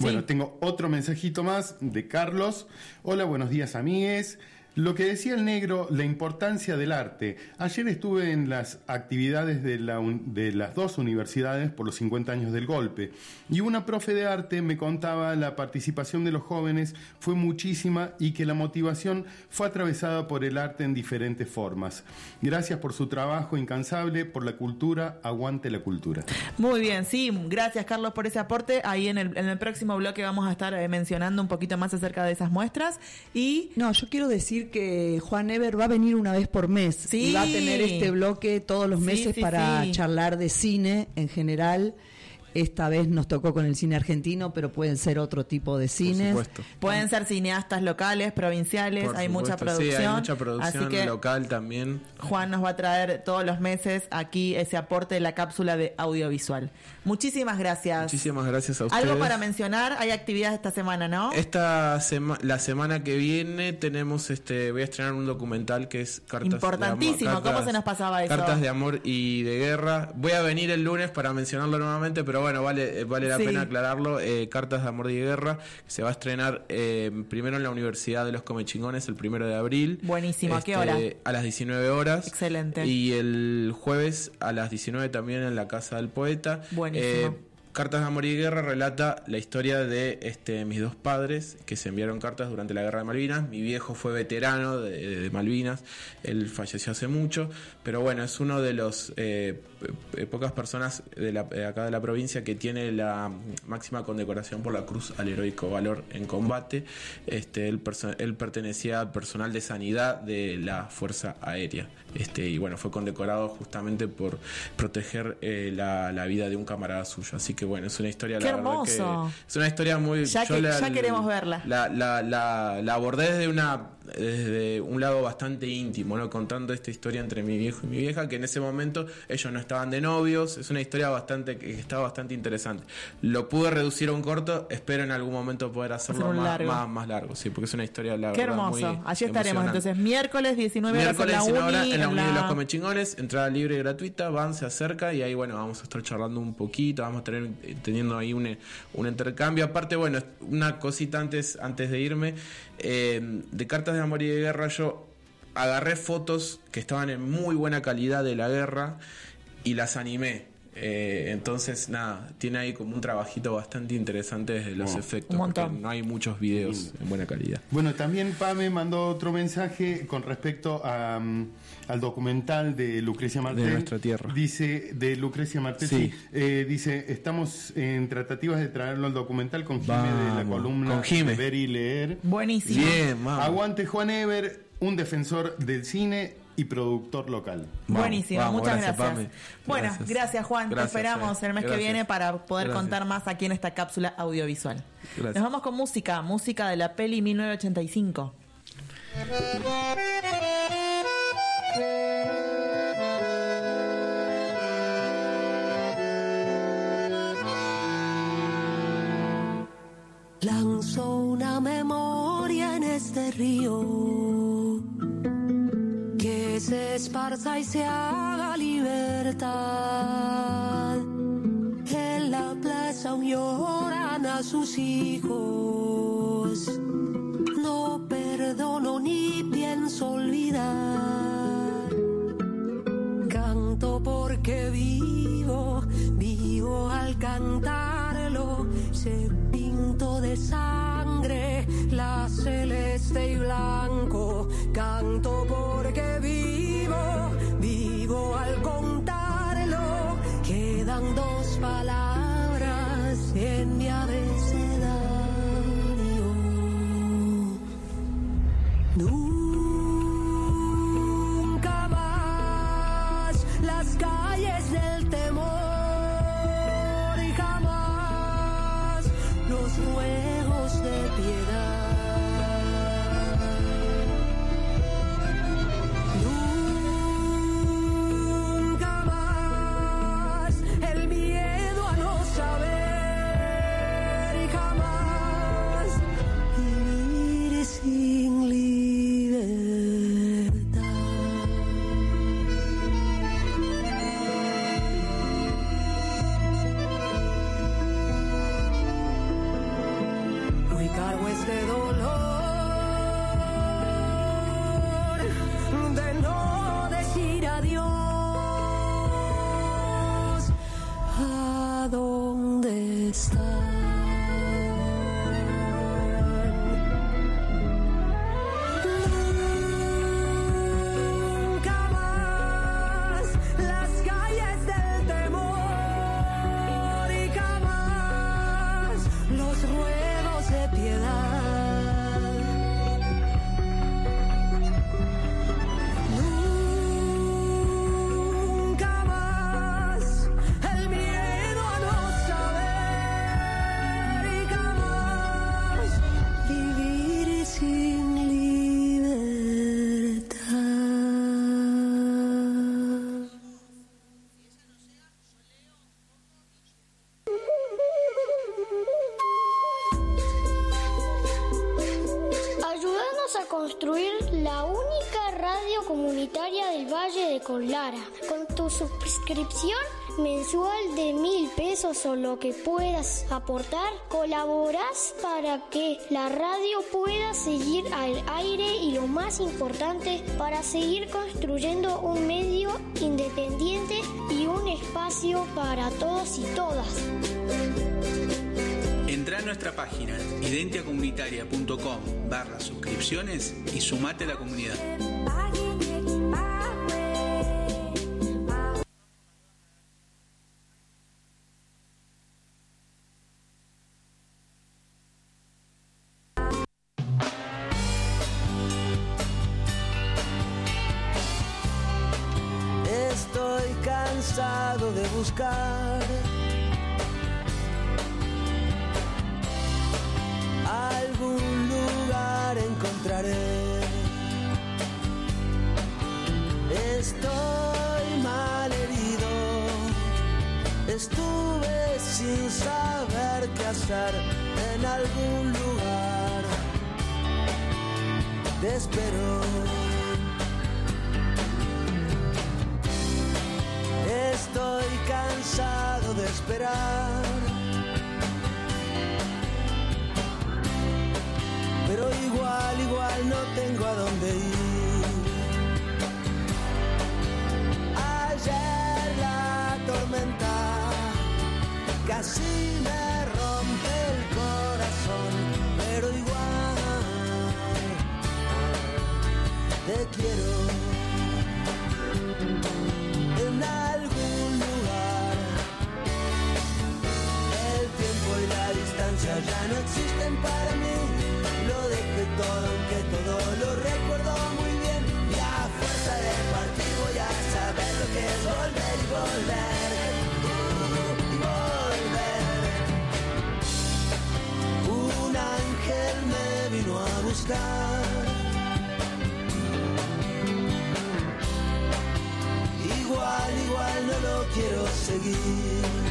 Bueno, Sí. tengo otro mensajito más de Carlos. Hola, buenos días, amigues. Lo que decía el negro, la importancia del arte. Ayer estuve en las actividades de, la un- de las dos universidades por los 50 años del golpe y una profe de arte me contaba la participación de los jóvenes fue muchísima y que la motivación fue atravesada por el arte en diferentes formas. Gracias por su trabajo incansable, por la cultura, aguante la cultura. Muy bien, sí, gracias Carlos por ese aporte. Ahí en el, en el próximo bloque vamos a estar eh, mencionando un poquito más acerca de esas muestras. Y No, yo quiero decir que Juan Ever va a venir una vez por mes Sí. y va a tener este bloque todos los meses sí, para charlar de cine en general esta vez nos tocó con el cine argentino, pero pueden ser otro tipo de cines. supuesto. Pueden ser cineastas locales, provinciales, Por hay mucha producción. Sí, hay mucha producción así que local también. Juan nos va a traer todos los meses aquí ese aporte de la cápsula de audiovisual. Muchísimas gracias. Muchísimas gracias a ustedes. Algo para mencionar, hay actividades esta semana, ¿no? Esta sema- la semana que viene tenemos este voy a estrenar un documental que es Cartas Importantísimo, de amor, ¿cómo se nos pasaba eso? Cartas de amor y de guerra. Voy a venir el lunes para mencionarlo nuevamente, pero bueno, vale eh, vale la Sí. pena aclararlo. Eh, Cartas de amor y guerra que se va a estrenar eh, primero en la Universidad de los Comechingones el primero de abril. Buenísimo, ¿a qué Este, hora? A las 19 horas. Excelente. Y el jueves a las 19 también en la Casa del Poeta. Buenísimo. Eh, Cartas de Amor y Guerra relata la historia de este, mis dos padres que se enviaron cartas durante la Guerra de Malvinas. Mi viejo fue veterano de, Malvinas, él falleció hace mucho, pero bueno, es uno de los eh, p- pocas personas de acá de la provincia que tiene la máxima condecoración por la Cruz al Heroico Valor en Combate. Este, él, pertenecía al personal de sanidad de la Fuerza Aérea. Este, y bueno, fue condecorado justamente por proteger eh, la, la vida de un camarada suyo. Así que bueno, es una historia, Qué la verdad hermoso. que es una historia muy... Ya que- ya queremos verla. La, la, la, la abordé desde una desde un lado bastante íntimo, ¿no? Contando esta historia entre mi viejo y mi vieja, que en ese momento ellos no estaban de novios, es una historia bastante que está bastante interesante. Lo pude reducir a un corto, espero en algún momento poder hacerlo más, largo. más, más largo, sí, porque es una historia la Qué verdad, hermoso. muy Allí estaremos entonces miércoles 19 horas Miércoles en la 19 uni. horas en la Uni de la- los Comechingones, entrada libre y gratuita, van, se acerca y ahí bueno, vamos a estar charlando un poquito, vamos a tener eh, teniendo ahí un, un intercambio. Aparte, bueno, una cosita antes, antes de irme, eh, de cartas de amor y de guerra, yo agarré fotos que estaban en muy buena calidad de la guerra y las animé. Eh, entonces, nada, tiene ahí como un trabajito bastante interesante desde los Oh. efectos, porque no hay muchos videos en buena calidad. Bueno, también Pame mandó otro mensaje con respecto a, mm, al documental de Lucrecia Martel. Nuestra Tierra. Dice, de Lucrecia Martel, Sí. sí. Eh, dice, estamos en tratativas de traerlo al documental con Jime de la columna con de Ver y Leer. Buenísimo. Bien, vamos. Aguante Juan Ever, un defensor del cine y productor local. Vamos, Buenísimo, vamos, muchas gracias, gracias. Bueno, gracias, Gracias. Juan. Gracias, Te esperamos eh. el mes que viene para poder Gracias. contar más aquí en esta cápsula audiovisual. Gracias. Nos vamos con música, música de la peli 1985. Lanzo una memoria en este río que se esparza y se haga libertad. En la plaza aún lloran a sus hijos. No perdono ni pienso olvidar. Canto porque vivo, vivo al cantarlo. Pinto de sangre la celeste y blanco. Canto porque vivo, vivo al contarlo. Quedan dos palabras mensual de mil pesos o lo que puedas aportar, colaboras para que la radio pueda seguir al aire y lo más importante, para seguir construyendo un medio independiente y un espacio para todos y todas. Entra a nuestra página identiacomunitaria.com barra suscripciones y sumate a la comunidad. Quiero seguir.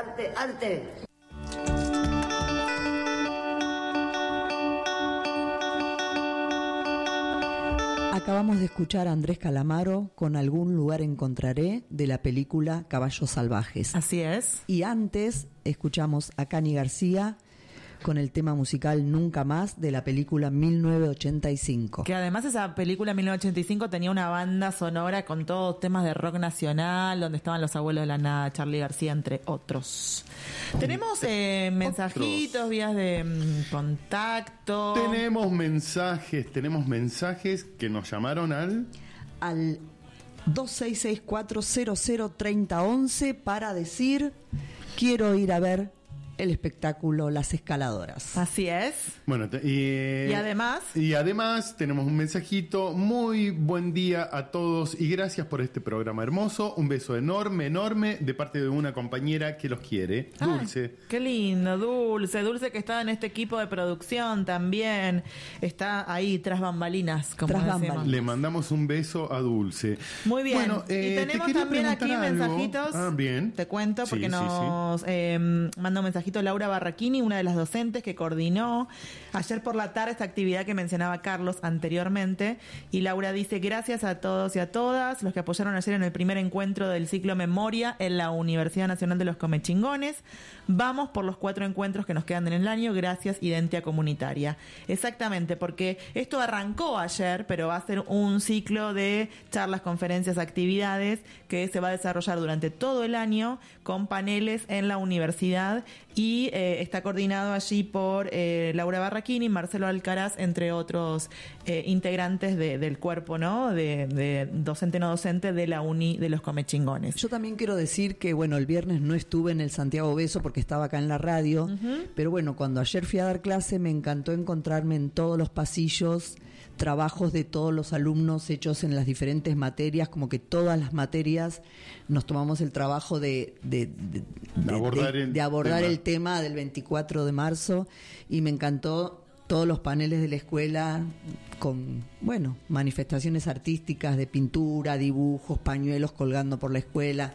Arte, arte. Acabamos de escuchar a Andrés Calamaro con Algún lugar encontraré de la película Caballos Salvajes. Así es. Y antes escuchamos a Cani García con el tema musical Nunca Más de la película 1985. Que además esa película 1985 tenía una banda sonora con todos temas de rock nacional, donde estaban los abuelos de la nada, Charlie García, entre otros. Tenemos eh, mensajitos, vías de mm, contacto. Tenemos mensajes, tenemos mensajes que nos llamaron al... Al 2664003011 para decir quiero ir a ver el espectáculo Las Escaladoras. Así es. Bueno, te- y, Y además- Y además tenemos un mensajito. Muy buen día a todos y gracias por este programa hermoso. Un beso enorme, enorme de parte de una compañera que los quiere. Ay, Dulce. qué lindo, Dulce. Dulce que está en este equipo de producción también. Está ahí tras bambalinas, como Tras bambalinas. Le mandamos un beso a Dulce. Muy bien. Bueno, y eh, te tenemos también aquí algo. mensajitos. Ah, bien. Te cuento porque Sí, sí, sí. nos eh, manda un mensajito Laura Barraquini, una de las docentes que coordinó ayer por la tarde esta actividad que mencionaba Carlos anteriormente. Y Laura dice, gracias a todos y a todas los que apoyaron ayer en el primer encuentro del ciclo Memoria en la Universidad Nacional de los Comechingones. Vamos por los cuatro encuentros que nos quedan en el año. Gracias, Identia Comunitaria. Exactamente, porque esto arrancó ayer, pero va a ser un ciclo de charlas, conferencias, actividades que se va a desarrollar durante todo el año con paneles en la universidad y eh, está coordinado allí por eh, Laura Barraquini, Marcelo Alcaraz, entre otros eh, integrantes de- del cuerpo, ¿no? De, de docente no docente de la uni de los Comechingones. Yo también quiero decir que, bueno, el viernes no estuve en el Santiago Beso porque estaba acá en la radio, pero bueno, cuando ayer fui a dar clase me encantó encontrarme en todos los pasillos trabajos de todos los alumnos hechos en las diferentes materias, como que todas las materias nos tomamos el trabajo de, de, de- de- abordar de- el de abordar tema. el tema del 24 de marzo y me encantó todos los paneles de la escuela con, bueno, manifestaciones artísticas de pintura, dibujos, pañuelos colgando por la escuela.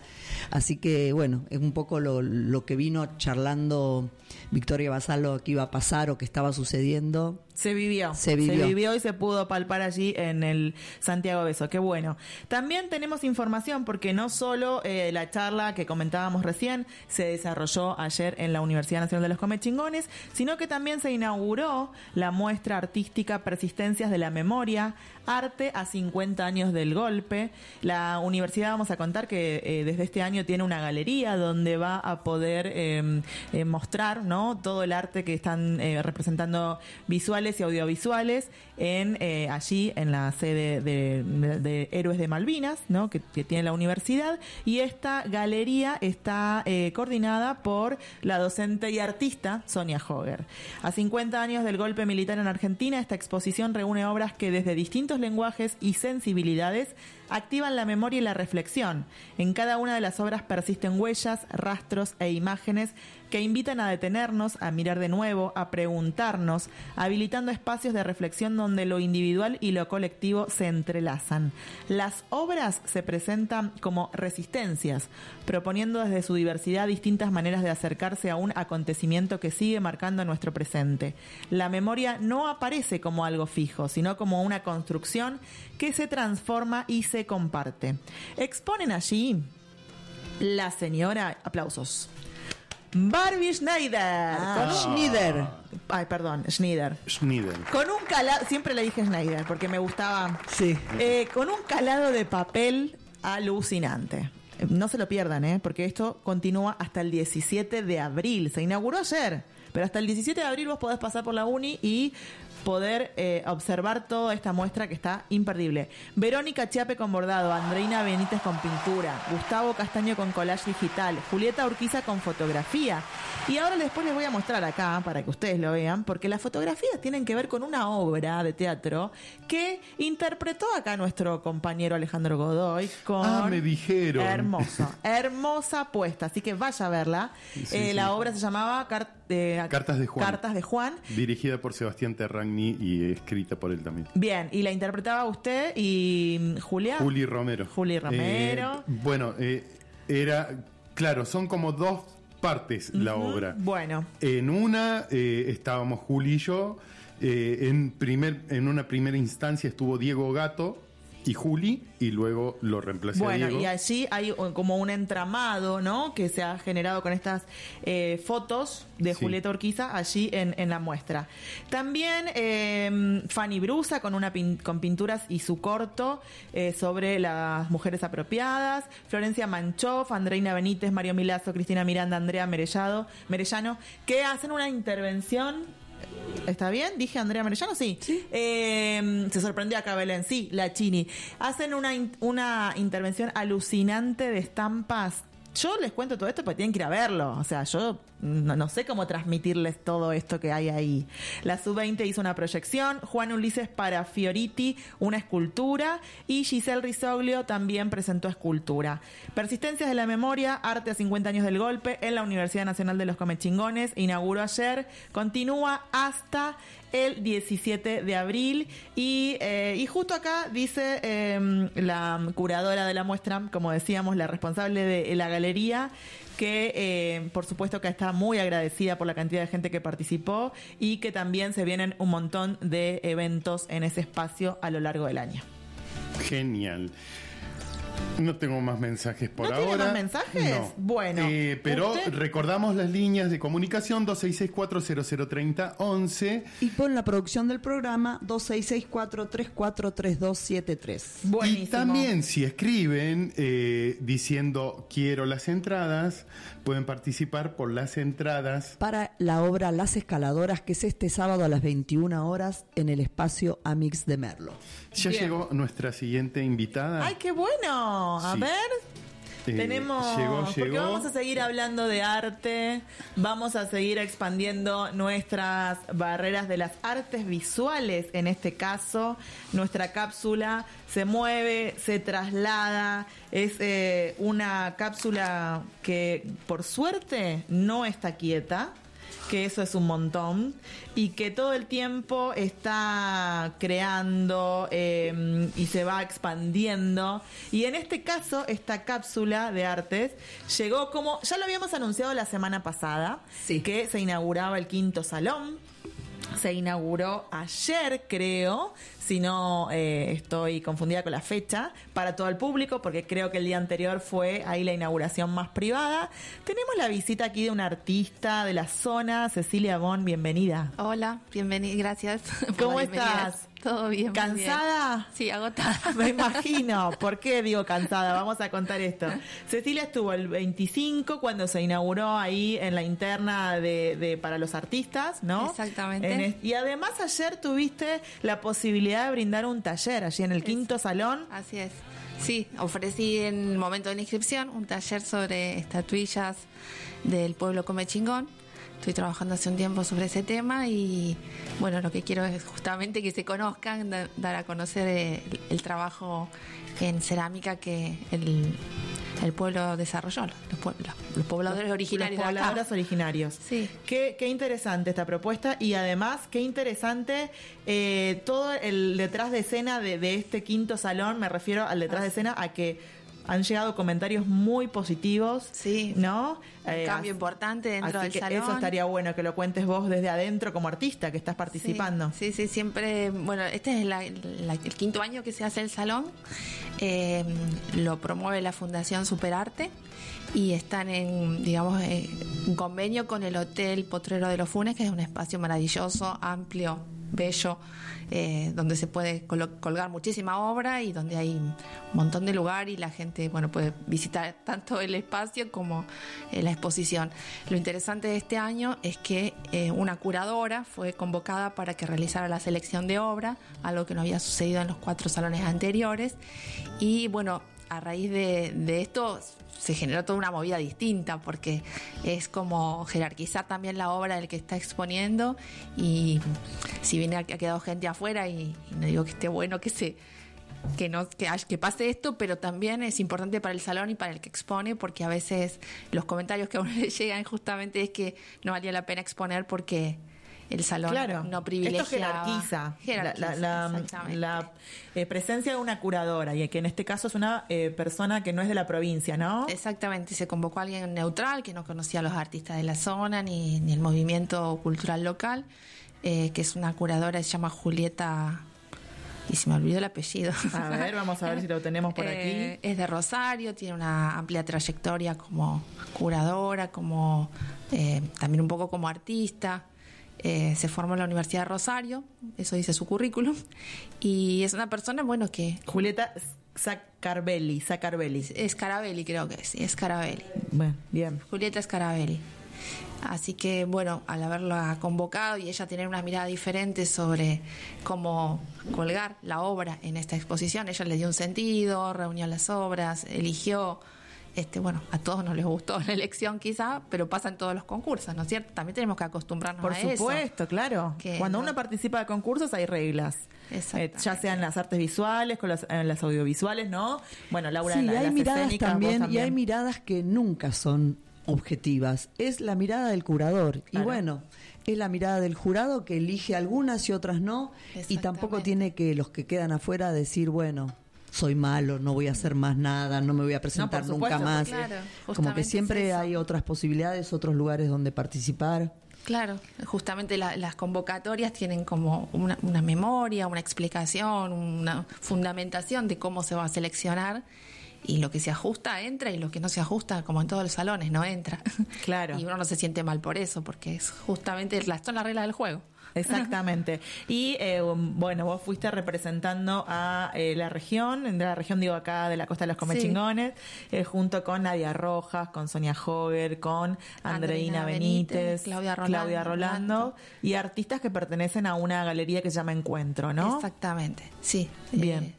Así que, bueno, es un poco lo, lo que vino charlando Victoria Basalo que iba a pasar o que estaba sucediendo. Se vivió. Se vivió. y se pudo palpar allí en el Santiago Beso. Qué bueno. También tenemos información porque no solo eh, la charla que comentábamos recién se desarrolló ayer en la Universidad Nacional de los Comechingones, sino que también se inauguró la muestra artística Persistencias de la Memoria, Arte a 50 años del golpe. La universidad, vamos a contar que eh, desde este año tiene una galería donde va a poder eh, eh, mostrar ¿no? todo el arte que están eh, representando visuales y audiovisuales en allí en la sede de, Héroes de Malvinas, ¿no? que, que tiene la universidad. Y esta galería está coordinada por la docente y artista Sonia Hoger. A 50 años del golpe militar en Argentina, esta exposición reúne obras que desde distintos lenguajes y sensibilidades activan la memoria y la reflexión. En cada una de las obras persisten huellas, rastros e imágenes que invitan a detenernos, a mirar de nuevo, a preguntarnos, habilitando espacios de reflexión donde lo individual y lo colectivo se entrelazan. Las obras se presentan como resistencias, proponiendo desde su diversidad distintas maneras de acercarse a un acontecimiento que sigue marcando nuestro presente. La memoria no aparece como algo fijo, sino como una construcción que se transforma y se comparte. Exponen allí la señora, aplausos. Barbie Schneider. Ah, Con un- Schneider. Ay, perdón, Schneider. Schneider. Con un calado, siempre le dije Schneider porque me gustaba. Sí. Eh, con un calado de papel alucinante. No se lo pierdan, ¿eh? porque esto continúa hasta el 17 de abril. Se inauguró ayer, pero hasta el 17 de abril vos podés pasar por la uni y poder eh, observar toda esta muestra que está imperdible. Verónica Chiape con bordado, Andreina Benítez con pintura, Gustavo Castaño con collage digital, Julieta Urquiza con fotografía. Y ahora después les voy a mostrar acá para que ustedes lo vean, porque las fotografías tienen que ver con una obra de teatro que interpretó acá nuestro compañero Alejandro Godoy con... Ah, me dijeron. Hermoso, hermosa puesta, así que vaya a verla. Sí, Eh, sí. La obra se llamaba Car- eh, Cartas de Juan. Cartas de Juan. Dirigida por Sebastián Terragni y escrita por él también. Bien, y la interpretaba usted y mm, Julia. Juli Romero. Juli Romero. Eh, bueno, era. Claro, son como dos partes la obra. Bueno, En una eh, estábamos Juli y yo. eh, en, primer, en una primera instancia estuvo Diego Gato y Juli, y luego lo reemplacé a bueno, Diego. y allí hay como un entramado, ¿no? Que se ha generado con estas eh, fotos de Sí. Julieta Urquiza allí en, en la muestra. También eh, Fanny Brusa con una pin- con pinturas y su corto eh, sobre las mujeres apropiadas. Florencia Manchoff, Andreina Benítez, Mario Milazo, Cristina Miranda, Andrea Merellado, Merellano, que hacen una intervención ¿Está bien? ¿Dije Andrea Merellano? Sí. Eh, se sorprendió acá Belén. Sí, la Chini. Hacen una, in- una intervención alucinante de estampas yo les cuento todo esto porque tienen que ir a verlo. O sea, yo no, sé cómo transmitirles todo esto que hay ahí. La Sub-20 hizo una proyección, Juan Ulises para Fioriti una escultura y Giselle Risoglio también presentó escultura. Persistencias de la memoria, arte a 50 años del golpe en la Universidad Nacional de los Comechingones, inauguró ayer, continúa hasta el 17 de abril y, eh, y justo acá dice eh, la curadora de la muestra, como decíamos, la responsable de la galería, que eh, por supuesto que está muy agradecida por la cantidad de gente que participó y que también se vienen un montón de eventos en ese espacio a lo largo del año. Genial. No tengo más mensajes por ¿No ahora. tiene más mensajes? No. Bueno. Eh, pero ¿usted? recordamos las líneas de comunicación 2664003011. Y por la producción del programa 2664343273. Y también si escriben eh, diciendo quiero las entradas, pueden participar por las entradas. Para la obra Las Escaladoras, que es este sábado a las 21 horas en el espacio Amix de Merlo. Ya Bien. llegó nuestra siguiente invitada. ¡Ay, qué bueno! A Sí. ver. Eh, Tenemos, llegó, porque llegó. vamos a seguir hablando de arte, vamos a seguir expandiendo nuestras barreras de las artes visuales, en este caso, nuestra cápsula se mueve, se traslada, es eh, una cápsula que por suerte no está quieta, que eso es un montón, y que todo el tiempo está creando eh, y se va expandiendo. Y en este caso, esta cápsula de artes llegó como, ya lo habíamos anunciado la semana pasada, que se inauguraba el quinto salón. Se inauguró ayer, creo, si no eh, estoy confundida con la fecha, para todo el público, porque creo que el día anterior fue ahí la inauguración más privada. Tenemos la visita aquí de una artista de la zona, Cecilia Bon, bienvenida. Hola, bienvenida, gracias. [LAUGHS] por ¿Cómo la estás? Todo bien. ¿Cansada? Sí, agotada. [LAUGHS] Me imagino. [LAUGHS] ¿Por qué digo cansada? Vamos a contar esto. Cecilia estuvo el 25 cuando se inauguró ahí en la interna de, de- para los artistas, ¿no? Exactamente. En y además ayer tuviste la posibilidad de brindar un taller allí en el quinto salón. Así es. Sí, ofrecí en el momento de la inscripción un taller sobre estatuillas del pueblo Comechingón. Estoy trabajando hace un tiempo sobre ese tema y bueno, lo que quiero es justamente que se conozcan, da- dar a conocer eh, el, el trabajo en cerámica que el, el pueblo desarrolló, los, pueblos, los pobladores originarios Los pobladores originarios. Sí. Qué, qué interesante esta propuesta y además qué interesante eh, todo el detrás de escena de, de este quinto salón. Me refiero al detrás de escena a que han llegado comentarios muy positivos. Sí. ¿No? Eh, cambio importante dentro así del que salón. Eso estaría bueno que lo cuentes vos desde adentro como artista que estás participando. Sí, sí, siempre. Bueno, este es la- la- el quinto año que se hace el salón. Eh, lo promueve la Fundación Superarte y están en, digamos, eh, un convenio con el Hotel Potrero de los Funes, que es un espacio maravilloso, amplio, bello, eh, donde se puede colgar muchísima obra y donde hay un montón de lugar y la gente, bueno, puede visitar [LAUGHS] tanto el espacio como eh, la exposición. Lo interesante de este año es que eh, una curadora fue convocada para que realizara la selección de obra, algo que no había sucedido en los cuatro salones anteriores. Y bueno, a raíz de, de esto se generó toda una movida distinta porque es como jerarquizar también la obra del que está exponiendo y si bien ha quedado gente afuera y, y no digo que esté bueno que se que no que, que pase esto pero también es importante para el salón y para el que expone porque a veces los comentarios que a uno [LAUGHS] le llegan justamente es que no valía la pena exponer porque el salón Claro, no privilegia esto jerarquiza, Jerarquiza, la, eh, presencia de una curadora y que en este caso es una eh, persona que no es de la provincia, ¿no? Exactamente, se convocó a alguien neutral que no conocía a los artistas de la zona ni, ni el movimiento cultural local, eh, que es una curadora, se llama Julieta, y se me olvidó el apellido. A ver, vamos a ver si lo tenemos por Eh, aquí. es de Rosario, tiene una amplia trayectoria como curadora, como eh, también un poco como artista. Eh, se formó en la Universidad de Rosario, eso dice su currículum, y es una persona, bueno, que... Julieta Sacarbelli, Sacarbelli. Scarabelli creo que es, sí, Scarabelli. Bueno, bien. Julieta Scarabelli. Así que bueno, al haberla convocado y ella tener una mirada diferente sobre cómo colgar la obra en esta exposición, ella le dio un sentido, reunió las obras, eligió este, bueno, a todos nos les gustó la elección quizá, pero pasa en todos los concursos, ¿no es cierto? También tenemos que acostumbrarnos Por a eso. supuesto, claro. Que Cuando no- uno participa de concursos hay reglas. Eh, ya sean las artes visuales, con las, en las audiovisuales, ¿no? Bueno, Laura, Sí, la- hay las miradas escénicas, también, y hay miradas que nunca son objetivas. Es la mirada del curador. Y bueno, es la mirada del jurado que elige algunas y otras no. Y tampoco tiene que los que quedan afuera decir, bueno, soy malo, no voy a hacer más nada, no me voy a presentar nunca más. Claro, Como que siempre es hay otras posibilidades, otros lugares donde participar. Claro, justamente la- las convocatorias tienen como una, una memoria, una explicación, una fundamentación de cómo se va a seleccionar y lo que se ajusta entra y lo que no se ajusta, como en todos los salones, no entra. Claro. [LAUGHS] Y uno no se siente mal por eso, porque es justamente la, son las reglas del juego. Exactamente. Y eh, um, bueno, vos fuiste representando a eh, la región, de la región digo acá de la costa de los Comechingones, eh, junto con Nadia Rojas, con Sonia Hoger, con Andreina, Andreina Benítez, Benítez, Claudia Rolando, Claudia Rolando, y artistas que pertenecen a una galería que se llama Encuentro, ¿no? Exactamente, sí. Bien.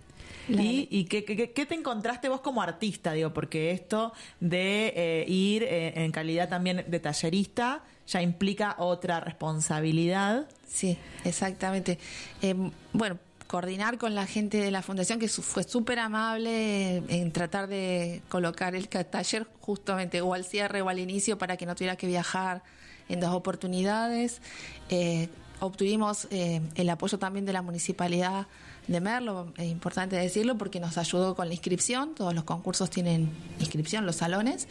la- ¿Y, y qué, qué- qué te encontraste vos como artista? Digo, porque esto de eh, ir eh, en calidad también de tallerista ya implica otra responsabilidad. Sí, exactamente. Eh, bueno, coordinar con la gente de la fundación que fue súper amable en tratar de colocar el taller justamente o al cierre o al inicio para que no tuviera que viajar en dos oportunidades. Eh, obtuvimos eh, el apoyo también de la municipalidad de Merlo, es importante decirlo, porque nos ayudó con la inscripción, todos los concursos tienen inscripción, los salones,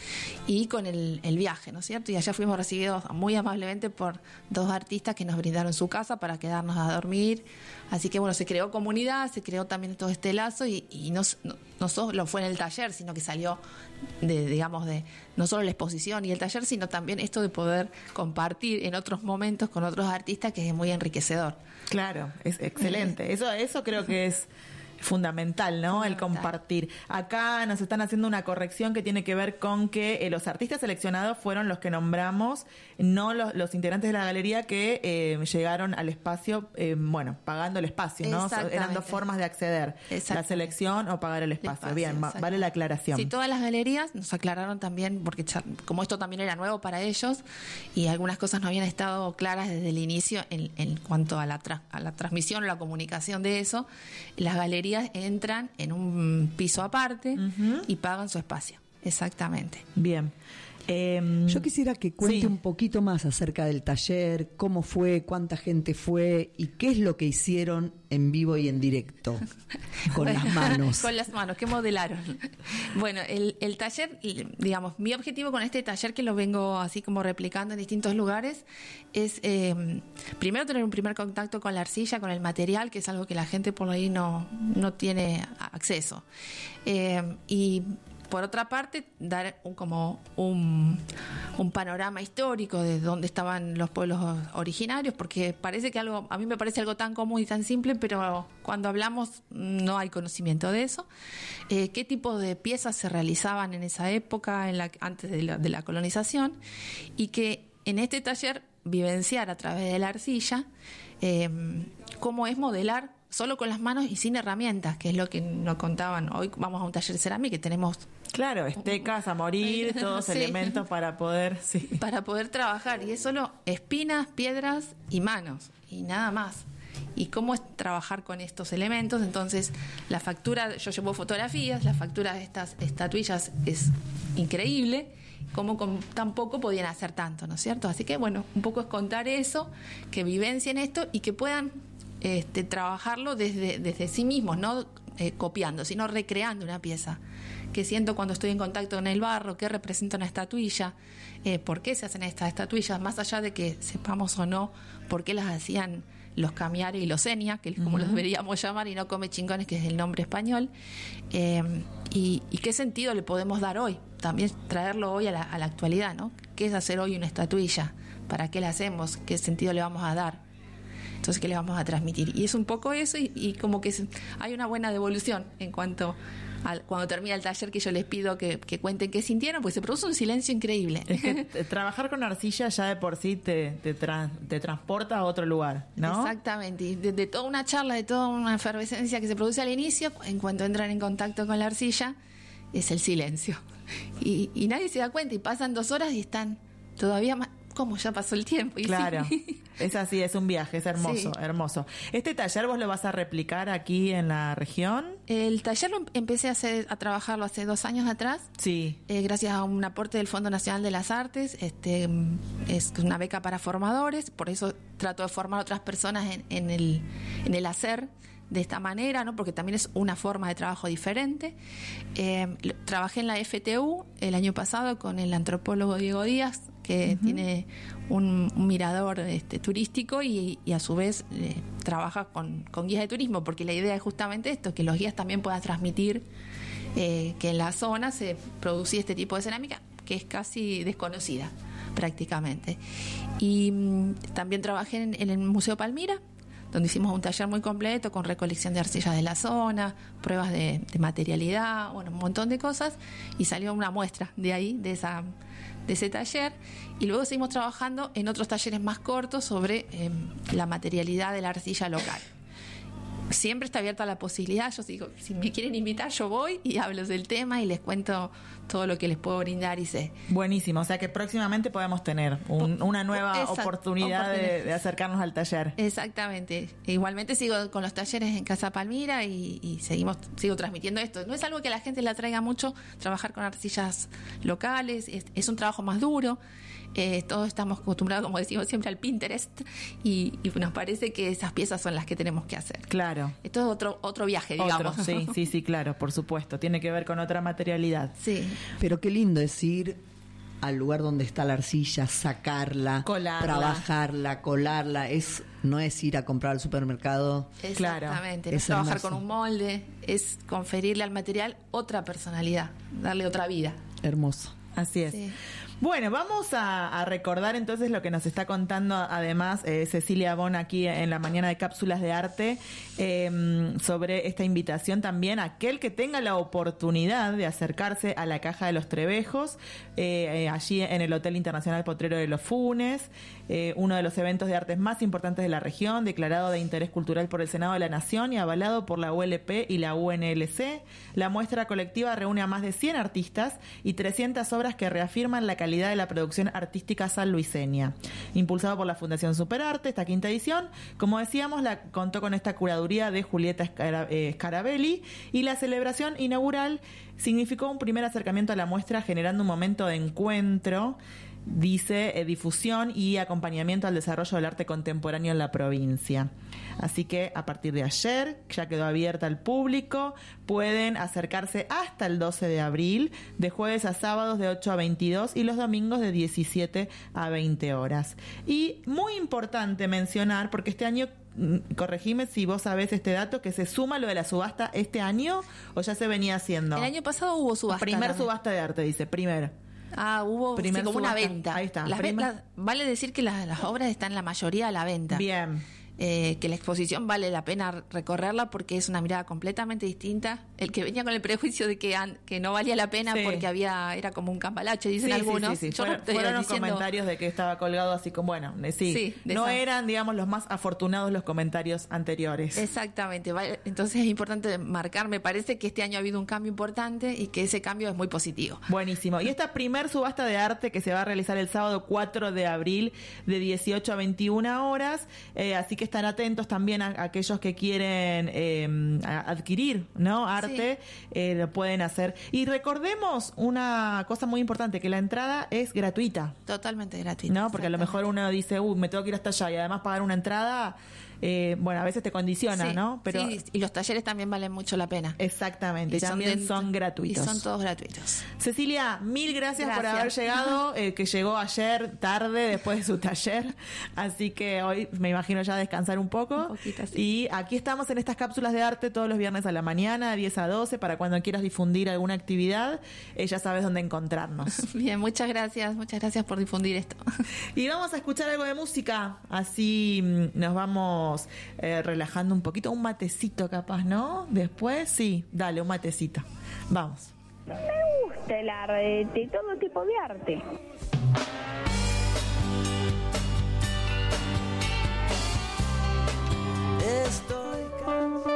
y con el, el viaje, ¿no es cierto? Y allá fuimos recibidos muy amablemente por dos artistas que nos brindaron su casa para quedarnos a dormir. Así que bueno, se creó comunidad, se creó también todo este lazo y, y no, no, no solo fue en el taller, sino que salió de, digamos, de no solo la exposición y el taller, sino también esto de poder compartir en otros momentos con otros artistas que es muy enriquecedor. Claro, es excelente. [LAUGHS] Eso, eso creo que es fundamental, ¿no? El compartir. Acá nos están haciendo una corrección que tiene que ver con que eh, los artistas seleccionados fueron los que nombramos, no los, los integrantes de la galería que eh, llegaron al espacio, eh, bueno, pagando el espacio, ¿no? Eran dos formas de acceder, la selección o pagar el espacio. espacio, Bien, vale la aclaración. Sí, todas las galerías nos aclararon también, porque como esto también era nuevo para ellos y algunas cosas no habían estado claras desde el inicio en, en cuanto a la, tra- a la transmisión o la comunicación de eso, las galerías entran en un piso aparte y pagan su espacio. Exactamente. Bien. Em, Yo quisiera que cuente sí. un poquito más acerca del taller, cómo fue, cuánta gente fue y qué es lo que hicieron en vivo y en directo [LAUGHS] con las manos. con las manos, ¿qué modelaron? Bueno, el, el taller, digamos, mi objetivo con este taller que lo vengo así como replicando en distintos lugares es eh, primero tener un primer contacto con la arcilla, con el material, que es algo que la gente por ahí no, no tiene acceso. Eh, y por otra parte, dar un, como un, panorama histórico de dónde estaban los pueblos originarios, porque parece que algo, a mí me parece algo tan común y tan simple, pero cuando hablamos no hay conocimiento de eso. Eh, ¿Qué tipo de piezas se realizaban en esa época, en la, antes de la, de la colonización? Y que en este taller vivenciar a través de la arcilla eh, cómo es modelar solo con las manos y sin herramientas, que es lo que nos contaban. Hoy vamos a un taller de cerámica y tenemos Claro, estecas a morir, [LAUGHS] todos Sí. elementos para poder, sí. para poder trabajar y es solo espinas, piedras y manos y nada más. ¿Y cómo es trabajar con estos elementos? Entonces, la factura, yo llevo fotografías, la factura de estas estatuillas es increíble, como con tan poco podían hacer tanto, ¿no es cierto? Así que, bueno, un poco es contar eso, que vivencien esto y que puedan este, trabajarlo desde, desde sí mismos, no eh, copiando, sino recreando una pieza. ¿Qué siento cuando estoy en contacto con el barro? ¿Qué representa una estatuilla? Eh, ¿Por qué se hacen estas estatuillas? Más allá de que sepamos o no por qué las hacían los Camiari y los Enia, que es como los Ujú. deberíamos llamar, y no Come Chingones, que es el nombre español. Eh, y, y qué sentido le podemos dar hoy? También traerlo hoy a la, a la actualidad, ¿no? ¿Qué es hacer hoy una estatuilla? ¿Para qué la hacemos? ¿Qué sentido le vamos a dar? Entonces, ¿qué le vamos a transmitir? Y es un poco eso y, y como que hay una buena devolución en cuanto al, cuando termina el taller que yo les pido que, que cuenten qué sintieron, pues se produce un silencio increíble. Es que [LAUGHS] trabajar con arcilla ya de por sí te, te, tra- te transporta a otro lugar, ¿no? Exactamente, y de, de toda una charla, de toda una efervescencia que se produce al inicio, en cuanto entran en contacto con la arcilla, es el silencio. Y, y nadie se da cuenta y pasan dos horas y están todavía más... ¿Cómo ya pasó el tiempo? Y Claro, sí. es así, es un viaje, es hermoso, Sí. hermoso. ¿Este taller vos lo vas a replicar aquí en la región? El taller lo em- empecé a, hacer, a trabajarlo hace dos años atrás. Sí. Eh, gracias a un aporte del Fondo Nacional de las Artes. Este, mm, es una beca para formadores, por eso trato de formar a otras personas en, en el, en el hacer de esta manera, ¿no? porque también es una forma de trabajo diferente. Eh, trabajé en la FTU el año pasado con el antropólogo Diego Díaz, que tiene un, un mirador este, turístico y, y a su vez eh, trabaja con, con guías de turismo, porque la idea es justamente esto, que los guías también puedan transmitir eh, que en la zona se producía este tipo de cerámica que es casi desconocida prácticamente. Y mm, también trabajé en, en el Museo Palmira, donde hicimos un taller muy completo con recolección de arcillas de la zona, pruebas de, de materialidad, bueno, un montón de cosas, y salió una muestra de ahí, de esa de ese taller y luego seguimos trabajando en otros talleres más cortos sobre eh, la materialidad de la arcilla local siempre está abierta la posibilidad. Yo digo, si me quieren invitar, yo voy y hablo del tema y les cuento todo lo que les puedo brindar y sé. Buenísimo, o sea que próximamente podemos tener un- una nueva Exacto, oportunidad de, oportunidad. de acercarnos al taller. Exactamente. Igualmente sigo con los talleres en Casa Palmira y, y seguimos sigo transmitiendo esto. No es algo que a la gente le atraiga mucho trabajar con arcillas locales, es, es un trabajo más duro. Eh, todos estamos acostumbrados, como decimos siempre, al Pinterest y, y nos parece que esas piezas son las que tenemos que hacer. Claro. Esto es otro otro viaje, Otro, digamos. sí, [LAUGHS] sí, sí, claro, por supuesto. Tiene que ver con otra materialidad. Sí. Pero qué lindo es ir al lugar donde está la arcilla, sacarla, Colarla. trabajarla, colarla. Es, no es ir a comprar al supermercado. Exactamente, no Es es trabajar hermoso. con un molde, es conferirle al material otra personalidad, darle otra vida. Hermoso. Así es. Sí. Bueno, vamos a, recordar entonces lo que nos está contando además eh, Cecilia Bon aquí en la mañana de cápsulas de arte eh, sobre esta invitación también a aquel que tenga la oportunidad de acercarse a la Caja de los Trebejos, eh, eh, allí en el Hotel Internacional Potrero de los Funes, eh, uno de los eventos de artes más importantes de la región, declarado de interés cultural por el Senado de la Nación y avalado por la ULP y la UNLC. La muestra colectiva reúne a más de 100 artistas y 300 obras que reafirman la calidad de la producción artística sanluiseña. Impulsado por la Fundación Superarte, esta quinta edición, como decíamos, contó con esta curaduría de Julieta eh, Scarabelli y la celebración inaugural significó un primer acercamiento a la muestra generando un momento de encuentro dice eh, difusión y acompañamiento al desarrollo del arte contemporáneo en la provincia. Así que a partir de ayer ya quedó abierta al público, pueden acercarse hasta el 12 de abril, de jueves a sábados de 8 a 22 y los domingos de 17 a 20 horas. Y muy importante mencionar, porque este año mm, corregime si vos sabés este dato, que se suma lo de la subasta este año o ya se venía haciendo. El año pasado hubo subasta. Primer también. subasta de arte, dice, primer. Ah, hubo sí, como una venta. Ahí está, Las ventas- vale decir que la- las obras están la mayoría a la venta. Bien. Eh, que la exposición vale la pena recorrerla porque es una mirada completamente distinta. El que venía con el prejuicio de que, an- que no valía la pena Sí. porque había era como un cambalache, dicen Sí, algunos. sí, sí. Yo no Fueron, fueron los diciendo- comentarios de que estaba colgado así como, bueno, sí, no esa- eran, digamos, los más afortunados los comentarios anteriores. Exactamente, entonces es importante marcar, me parece que este año ha habido un cambio importante y que ese cambio es muy positivo. Buenísimo. Y esta primer subasta de arte que se va a realizar el sábado 4 de abril de 18 a 21 horas, eh, así que están atentos también a, a aquellos que quieren eh, adquirir no arte, eh, lo pueden hacer. Y recordemos una cosa muy importante, que la entrada es gratuita. Totalmente gratuito. No, porque a lo mejor uno dice, uy, me tengo que ir hasta allá y además pagar una entrada, eh, bueno, a veces te condiciona, Sí, ¿no? Pero sí, y los talleres también valen mucho la pena. exactamente, Y son también son gratuitos. Y son todos gratuitos. Cecilia, mil gracias, por haber llegado, [LAUGHS] eh, que llegó ayer tarde después de su taller, así que hoy me imagino ya descansar un poco. Y aquí estamos en estas cápsulas de arte todos los viernes a la mañana, de 10 a 12, para cuando quieras difundir alguna actividad, eh, ya sabes dónde encontrarnos. [LAUGHS] Bien, muchas gracias, muchas gracias por difundir esto. Y vamos a escuchar algo de música, así mm, nos vamos eh, relajando un poquito, un matecito capaz, ¿no? Después, sí, dale, un matecito. Vamos. Me gusta el arte, todo tipo de arte. Estoy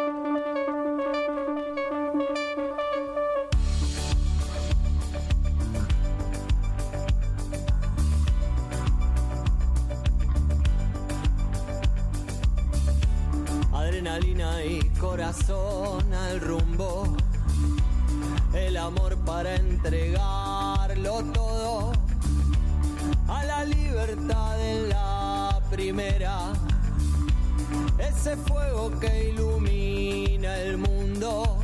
adrenalina y corazón al rumbo. El amor para entregarlo todo a la libertad en la primera. Ese fuego que ilumina el mundo.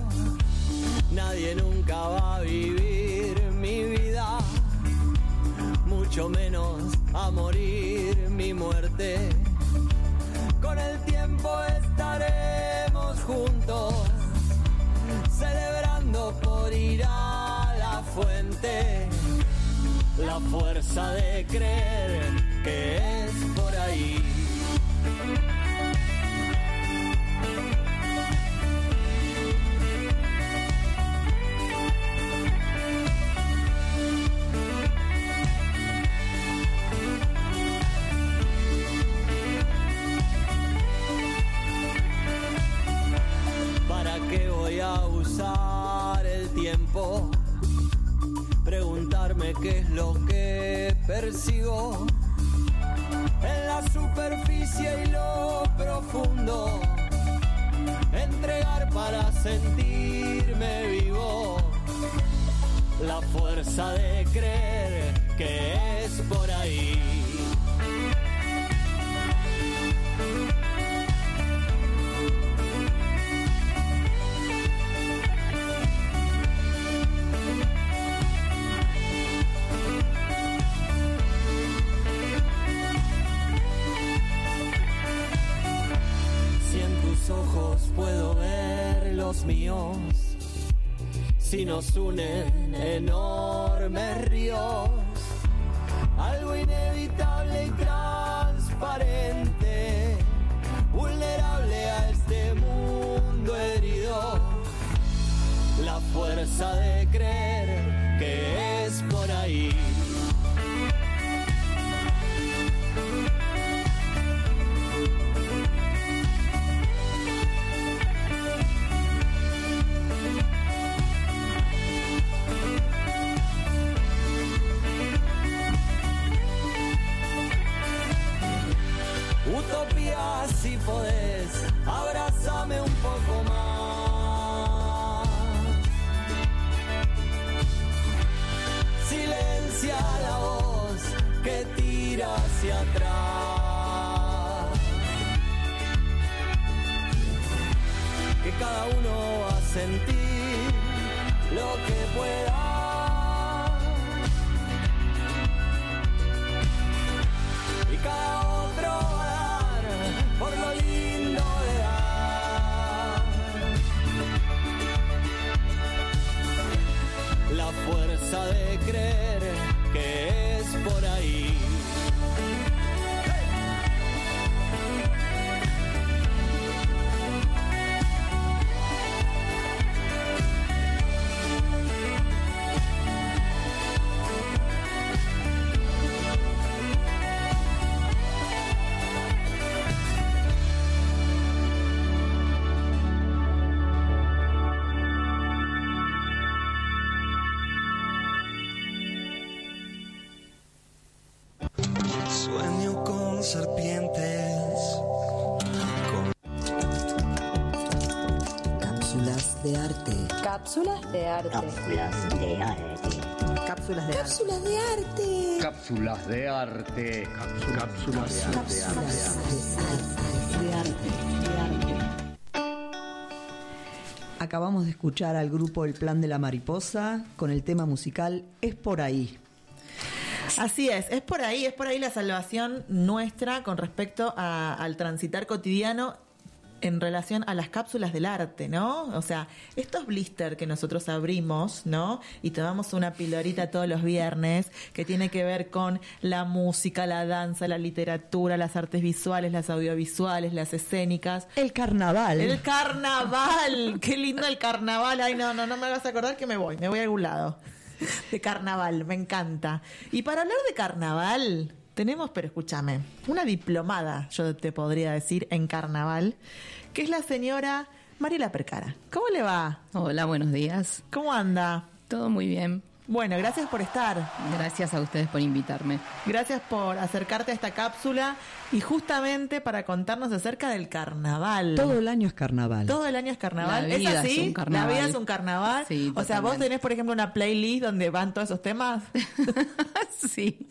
Nadie nunca va a vivir mi vida, mucho menos a morir mi muerte. Estaremos juntos, celebrando por ir a la fuente. La fuerza de creer que es por ahí. Preguntarme qué es lo que persigo en la superficie y lo profundo. Entregar para sentirme vivo. La fuerza de creer que es por ahí. Míos, si nos unen enormes ríos, algo inevitable y transparente, vulnerable a este mundo herido, la fuerza de creer que es por ahí. Utopía si podés, abrázame un poco más. Silencia la voz que tira hacia atrás. Que cada uno va a sentir lo que pueda. y cada Cápsulas de arte. Cápsulas de arte. Cápsulas de arte. Cápsulas de arte. Cápsulas de arte. Cápsulas de arte. De arte. De arte. Acabamos de escuchar al grupo El Plan de la Mariposa con el tema musical Es por ahí. Así es, es por ahí, es por ahí la salvación nuestra con respecto a- al transitar cotidiano en relación a las cápsulas del arte, ¿no? O sea, estos blister que nosotros abrimos, ¿no? Y tomamos una pilorita todos los viernes que tiene que ver con la música, la danza, la literatura, las artes visuales, las audiovisuales, las escénicas. El carnaval. El carnaval, [LAUGHS] qué lindo el carnaval. Ay, no, no, no me hagas acordar que me voy, me voy a algún lado. De carnaval, me encanta. Y para hablar de carnaval, tenemos, pero escúchame, una diplomada, yo te podría decir, en carnaval, que es la señora Mariela Percara. ¿Cómo le va? Hola, buenos días. ¿Cómo anda? Todo muy bien. Bueno, gracias por estar. Gracias a ustedes por invitarme. Gracias por acercarte a esta cápsula y justamente para contarnos acerca del carnaval. Todo el año es carnaval. Todo el año es carnaval. La vida ¿Es así? es un carnaval. La vida es un carnaval. Sí, o sea, vos tenés, por ejemplo, una playlist donde van todos esos temas. [LAUGHS] sí.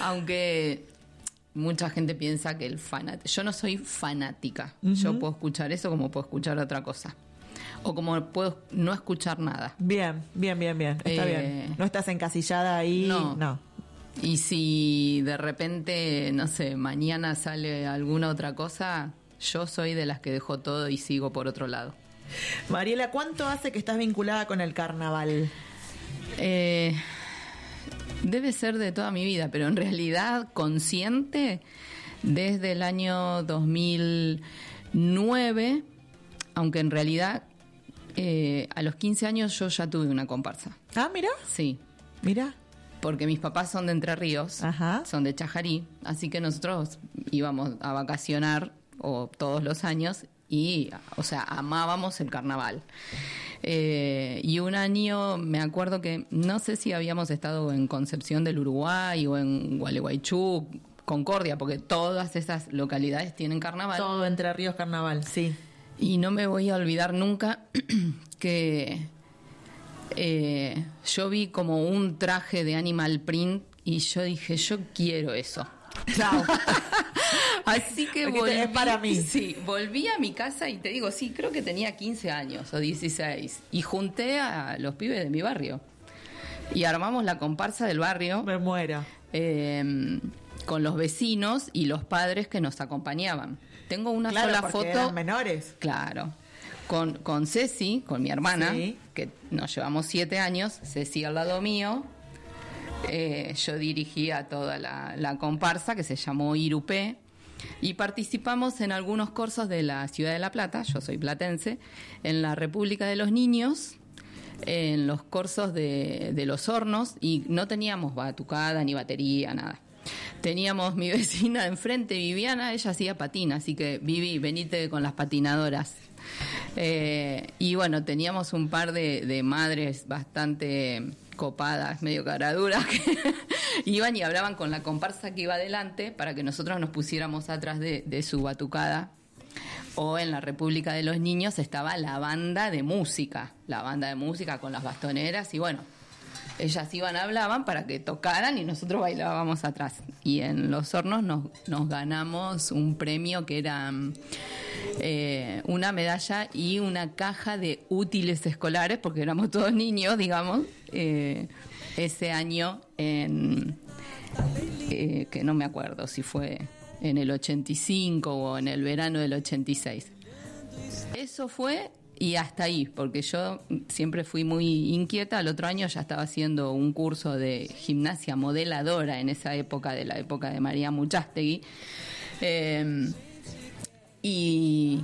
Aunque mucha gente piensa que el fanático. Yo no soy fanática. Yo puedo escuchar eso como puedo escuchar otra cosa. O como puedo no escuchar nada. Bien, bien, bien, bien. Está Eh, bien. No estás encasillada ahí. No. no. Y si de repente, no sé, mañana sale alguna otra cosa, yo soy de las que dejo todo y sigo por otro lado. Mariela, ¿cuánto hace que estás vinculada con el carnaval? Eh, debe ser de toda mi vida, pero en realidad consciente desde el año 2009, aunque en realidad eh, a los 15 años yo ya tuve una comparsa. Ah, mira. Sí. Mira. Porque mis papás son de Entre Ríos, son de Chajarí, así que nosotros íbamos a vacacionar o todos los años y, o sea, amábamos el carnaval. Eh, y un año me acuerdo que no sé si habíamos estado en Concepción del Uruguay o en Gualeguaychú, Concordia, porque todas esas localidades tienen carnaval. Todo Entre Ríos Carnaval, sí. Y no me voy a olvidar nunca [CLEARS THROAT] que eh, yo vi como un traje de animal print y yo dije, yo quiero eso. Chao. [LAUGHS] Así que volví, para mí. Sí, volví a mi casa y te digo, sí, creo que tenía 15 años o 16 y junté a los pibes de mi barrio. Y armamos la comparsa del barrio. Me muero. Con los vecinos y los padres que nos acompañaban. Tengo una Claro, sola porque foto. eran menores. Claro. Con, con Ceci, con mi hermana, Sí. que nos llevamos siete años, Ceci al lado mío. Eh, yo dirigía toda la, la comparsa que se llamó Irupé y participamos en algunos cursos de la ciudad de La Plata, yo soy platense, en la República de los Niños, en los cursos de, de los hornos y no teníamos batucada ni batería, nada. Teníamos mi [LAUGHS] vecina enfrente, Viviana, ella hacía patina, así que Vivi, venite con las patinadoras. Eh, y bueno, teníamos un par de, madres bastante copadas, medio caraduras, [LAUGHS] que iban y hablaban con la comparsa que iba adelante para que nosotros nos pusiéramos atrás de su batucada. O en la República de los Niños estaba la banda de música, la banda de música con las bastoneras y bueno, ellas iban, hablaban para que tocaran y nosotros bailábamos atrás. Y en los hornos nos, nos ganamos un premio que era mm, eh, una medalla y una caja de útiles escolares, porque éramos todos niños, digamos, eh, ese año en, eh, que no me acuerdo si fue en el 85 o en el verano del 86. Eso fue y hasta ahí, porque yo siempre fui muy inquieta. El otro año ya estaba haciendo un curso de gimnasia modeladora en esa época, de la época de María Muchastegui. Eh, y,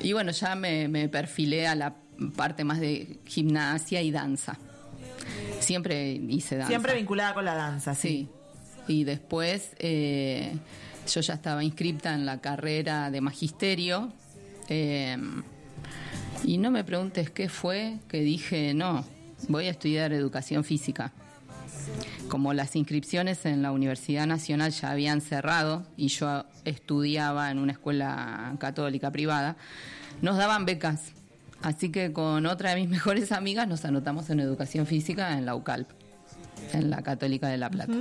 y bueno, ya me, me perfilé a la parte más de gimnasia y danza. Siempre hice danza. Siempre vinculada con la danza, sí. Sí. Y después eh, yo ya estaba inscripta en la carrera de magisterio. eh, y no me preguntes qué fue que dije, no, voy a estudiar educación física. Como las inscripciones en la Universidad Nacional ya habían cerrado y yo estudiaba en una escuela católica privada, nos daban becas. Así que con otra de mis [LAUGHS] mejores amigas nos anotamos en educación física en la UCALP, en la Católica de La Plata.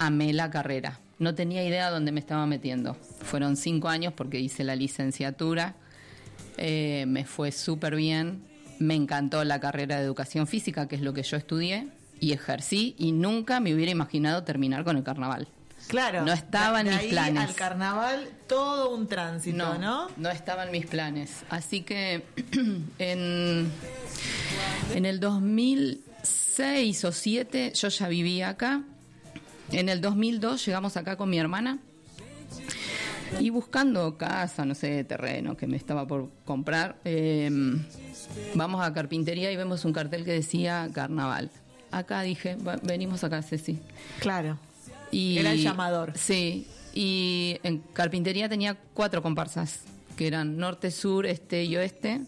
Amé la carrera. No tenía idea dónde me estaba metiendo. Fueron cinco años porque hice la licenciatura. Eh, me fue súper bien. Me encantó la carrera de educación física, que es lo que yo estudié, y ejercí, y nunca me hubiera imaginado terminar con el carnaval. Claro. No estaba en mis ahí planes. Al carnaval, todo un tránsito, ¿no? No estaban mis planes. Así que [CLEARS THROAT] en, en el 2006 o 2007 yo ya vivía acá. En el 2002 llegamos acá con mi hermana y buscando casa, no sé, terreno que me estaba por comprar, eh, vamos a carpintería y vemos un cartel que decía carnaval. Acá dije, "Va- venimos acá, Ceci. Claro. Y, Era el llamador. Sí, y en carpintería tenía cuatro comparsas, que eran norte, sur, este y oeste.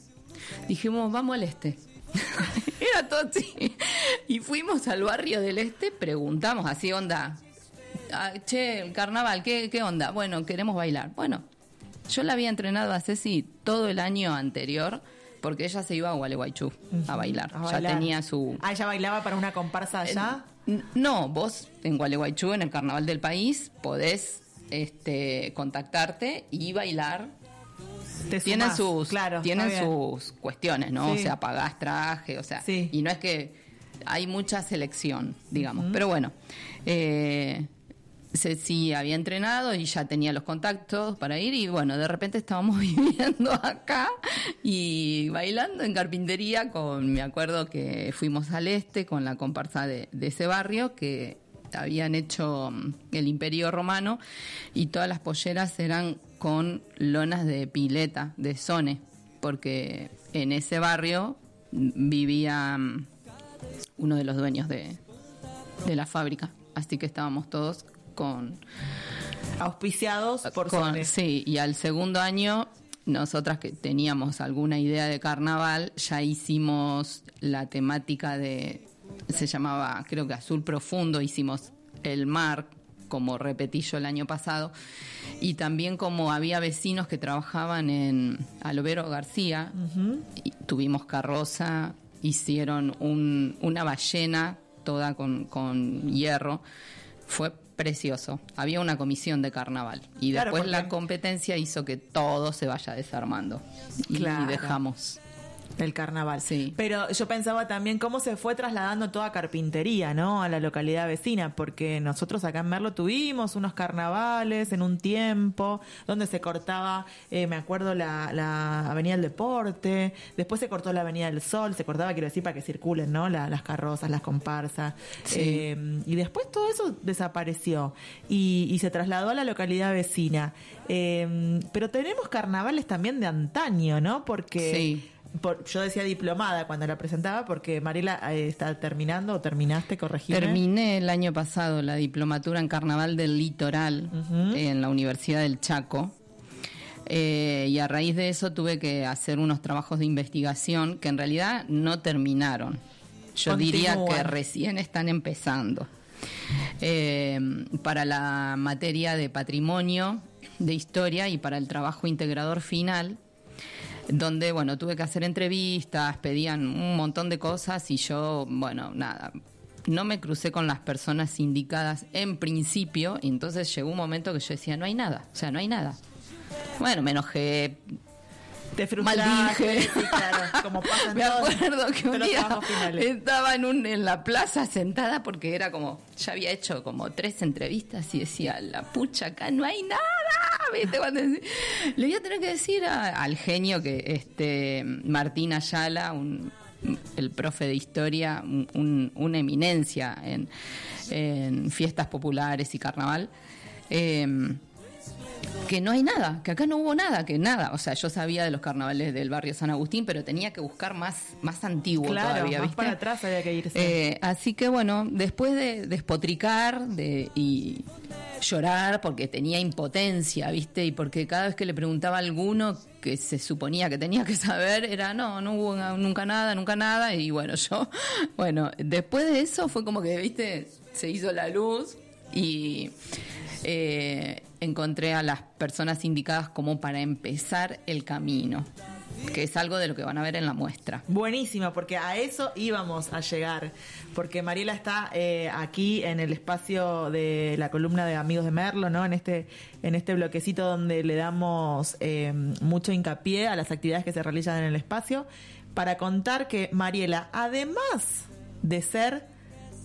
Dijimos, vamos al este. [LAUGHS] Era todo así. y fuimos al barrio del Este, preguntamos así, onda, ah, che, el carnaval, ¿qué, ¿qué onda? Bueno, queremos bailar. Bueno, yo la había entrenado a Ceci todo el año anterior porque ella se iba a Gualeguaychú a bailar. A Ya tenía su... Ah, ella bailaba para una comparsa allá. N- No, vos en Gualeguaychú, en el carnaval del país, podés este, contactarte y bailar. Te tienen sumás, sus, claro, tienen sus cuestiones, ¿no? Sí. O sea, pagás traje, o sea, y no es que hay mucha selección, digamos. Pero bueno, eh, Ceci había entrenado y ya tenía los contactos para ir y bueno, de repente estábamos [LAUGHS] viviendo acá y bailando en carpintería con, me acuerdo que fuimos al este con la comparsa de, ese barrio que habían hecho mm, el imperio romano y todas las polleras eran con lonas de pileta, de zone, porque en ese barrio mm, vivía mm, uno de los dueños de, de la fábrica. Así que estábamos todos con... Auspiciados por con- Sone. Sí, y al segundo año, nosotras que teníamos alguna idea de carnaval, ya hicimos la temática de... Se llamaba, creo que Azul Profundo, hicimos el mar, como repetí yo el año pasado, y también como había vecinos que trabajaban en Alvero García, y tuvimos carroza, hicieron un- una ballena toda con, con hierro. Fue precioso. Había una comisión de carnaval. Y Claro, después porque- la competencia hizo que todo se vaya desarmando. Y dejamos. El carnaval. Sí. Pero yo pensaba también cómo se fue trasladando toda carpintería, ¿no? A la localidad vecina, porque nosotros acá en Merlo tuvimos unos carnavales en un tiempo, donde se cortaba, eh, me acuerdo, la, la Avenida del Deporte, después se cortó la Avenida del Sol, se cortaba, quiero decir, para que circulen, ¿no? La- las carrozas, las comparsas. Sí. Eh, y después todo eso desapareció y, y se trasladó a la localidad vecina. Eh, pero tenemos carnavales también de antaño, ¿no? Porque Sí. Por- yo decía diplomada cuando la presentaba porque Mariela eh, está terminando o terminaste, corregime. Terminé el año pasado la diplomatura en Carnaval del Litoral en la Universidad del Chaco. Eh, y a raíz de eso tuve que hacer unos trabajos de investigación que en realidad no terminaron. Yo diría que recién están empezando. Eh, para la materia de patrimonio, de historia y para el trabajo integrador final, donde, bueno, tuve que hacer entrevistas, pedían un montón de cosas y yo, bueno, nada, no me crucé con las personas indicadas en principio, y entonces llegó un momento que yo decía, no hay nada, o sea, no hay nada. Bueno, me enojé, Te frustraste, sí, claro, como [LAUGHS] pasa en Me todos- acuerdo que un día estaba en, un, en la plaza sentada porque era como, ya había hecho como tres entrevistas y decía, la pucha, acá no hay nada. ¿Viste? Cuando le voy a tener que decir a- al genio que este Martín Ayala, un, el profe de historia, un- un- una eminencia en, en fiestas populares y carnaval, eh, que no hay nada, que acá no hubo nada, que nada. O sea, yo sabía de los carnavales del barrio San Agustín, pero tenía que buscar más, más antiguo Claro, todavía, más ¿viste? para atrás había que irse. Eh, así que bueno, después de despotricar de, y llorar porque tenía impotencia, ¿viste? Y porque cada vez que le preguntaba a alguno que se suponía que tenía que saber, era no, no hubo nunca nada, nunca nada. Y bueno, yo, [LAUGHS] bueno, después de eso fue como que, ¿viste? Se hizo la luz y eh, encontré a las personas indicadas como para empezar el camino, que es algo de lo que van a ver en la muestra. Buenísimo, porque a eso íbamos a llegar. Porque Mariela está eh, aquí en el espacio de la columna de Amigos de Merlo, ¿no? En este, en este bloquecito donde le damos eh, mucho hincapié a las actividades que se realizan en el espacio, para contar que Mariela, además de ser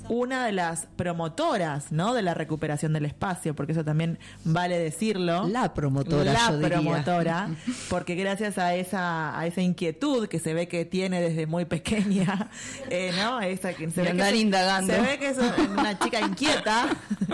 una de las promotoras, ¿no? De la recuperación del espacio, porque eso también vale decirlo. La promotora, La yo diría. promotora, [LAUGHS] porque gracias a esa, a esa inquietud que se ve que tiene desde muy pequeña, [LAUGHS] eh, ¿no? Esa que se ve andar que indagando. Se ve que es una chica inquieta.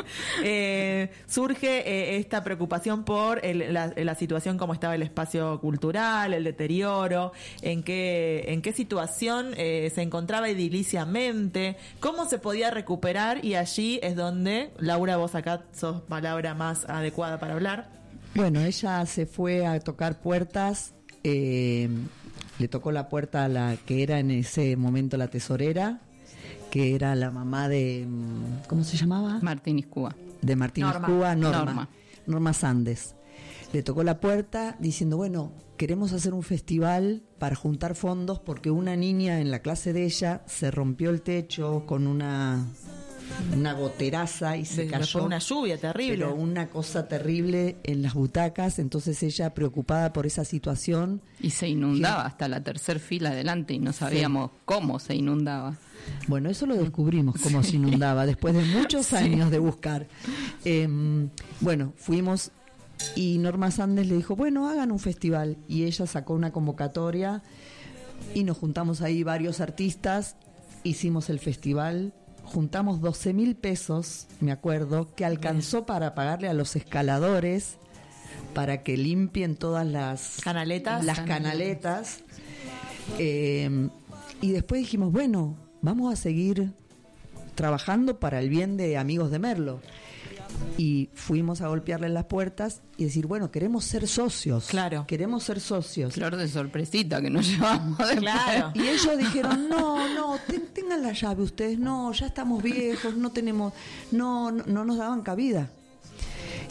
[LAUGHS] eh, surge eh, esta preocupación por el- la, la situación como estaba el espacio cultural, el deterioro, en qué, en qué situación eh, se encontraba ediliciamente, cómo se podía recuperar y allí es donde, Laura, vos acá sos palabra más adecuada para hablar. Bueno, ella se fue a tocar puertas, eh, le tocó la puerta a la que era en ese momento la tesorera que era la mamá de. mm, ¿Cómo se llamaba? Martín Iscúa. De Martín Norma. Escúa, Norma. Norma. Norma Sandes. Le tocó la puerta diciendo, bueno, queremos hacer un festival para juntar fondos porque una niña en la clase de ella se rompió el techo con una, una goteraza y se cayó. por una lluvia terrible. Pero una cosa terrible en las butacas, entonces ella preocupada por esa situación. Y se inundaba hasta la tercer fila adelante y no sabíamos cómo se inundaba. Bueno, eso lo descubrimos cómo se inundaba después de muchos [LAUGHS] Sí. años de buscar. Eh, bueno, fuimos y Norma Sandes le dijo, bueno, hagan un festival. Y ella sacó una convocatoria y nos juntamos ahí varios artistas, hicimos el festival, juntamos 12 mil pesos, me acuerdo, que alcanzó para pagarle a los escaladores para que limpien todas las Canaletas. las canaletas. Eh, y después dijimos, bueno, vamos a seguir trabajando para el bien de amigos de Merlo. Y fuimos a golpearle las puertas y decir, bueno, queremos ser socios. Claro. Queremos ser socios. Flor de sorpresita que nos [LAUGHS] llevamos después. Claro. Y ellos dijeron, no, no, ten- tengan la llave ustedes, no, ya estamos viejos, no tenemos, no, no, no nos daban cabida.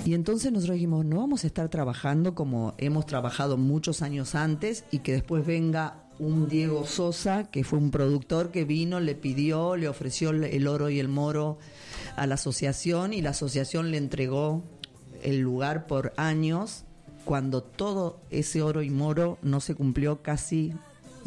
Y entonces nosotros dijimos, no vamos a estar trabajando como hemos trabajado muchos años antes y que después venga un Diego Sosa, que fue un productor que vino, le pidió, le ofreció el- el oro y el moro a la asociación y la asociación le entregó el lugar por años cuando todo ese oro y moro no se cumplió casi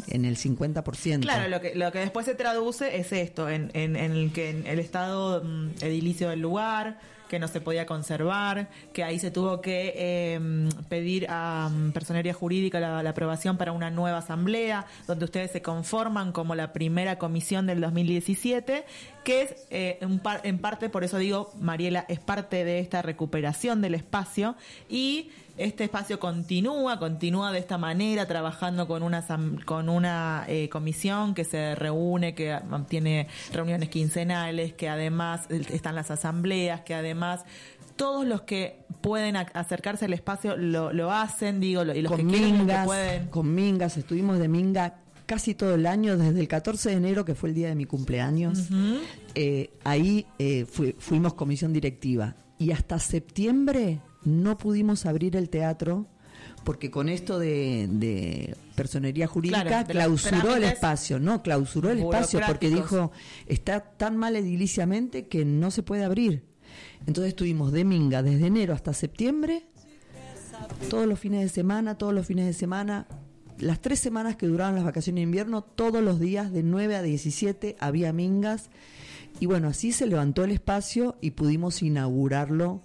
en el 50%. Claro, lo que, lo que después se traduce es esto, en, en, en el que en el estado mm, edilicio del lugar, que no se podía conservar, que ahí se tuvo que eh, pedir a mm, Personería Jurídica la, aprobación para una nueva asamblea, donde ustedes se conforman como la primera comisión del 2017, que es eh, par- en parte, por eso digo, Mariela es parte de esta recuperación del espacio y este espacio continúa, continúa de esta manera, trabajando con una con una eh, comisión que se reúne, que tiene reuniones quincenales, que además están las asambleas, que además todos los que pueden ac- acercarse al espacio lo, lo hacen, digo, lo- y los con que quieren que pueden. con mingas, estuvimos de minga casi todo el año, desde el 14 de enero, que fue el día de mi cumpleaños. Eh, ahí eh, fui- fuimos comisión directiva. Y hasta septiembre no pudimos abrir el teatro porque con esto de, de personería jurídica Claro, de los clausuró el espacio, no, clausuró el espacio porque dijo, está tan mal ediliciamente que no se puede abrir. Entonces estuvimos de minga desde enero hasta septiembre todos los fines de semana, todos los fines de semana. Las tres semanas que duraron las vacaciones de invierno, todos los días de 9 a 17 había mingas. Y bueno, así se levantó el espacio y pudimos inaugurarlo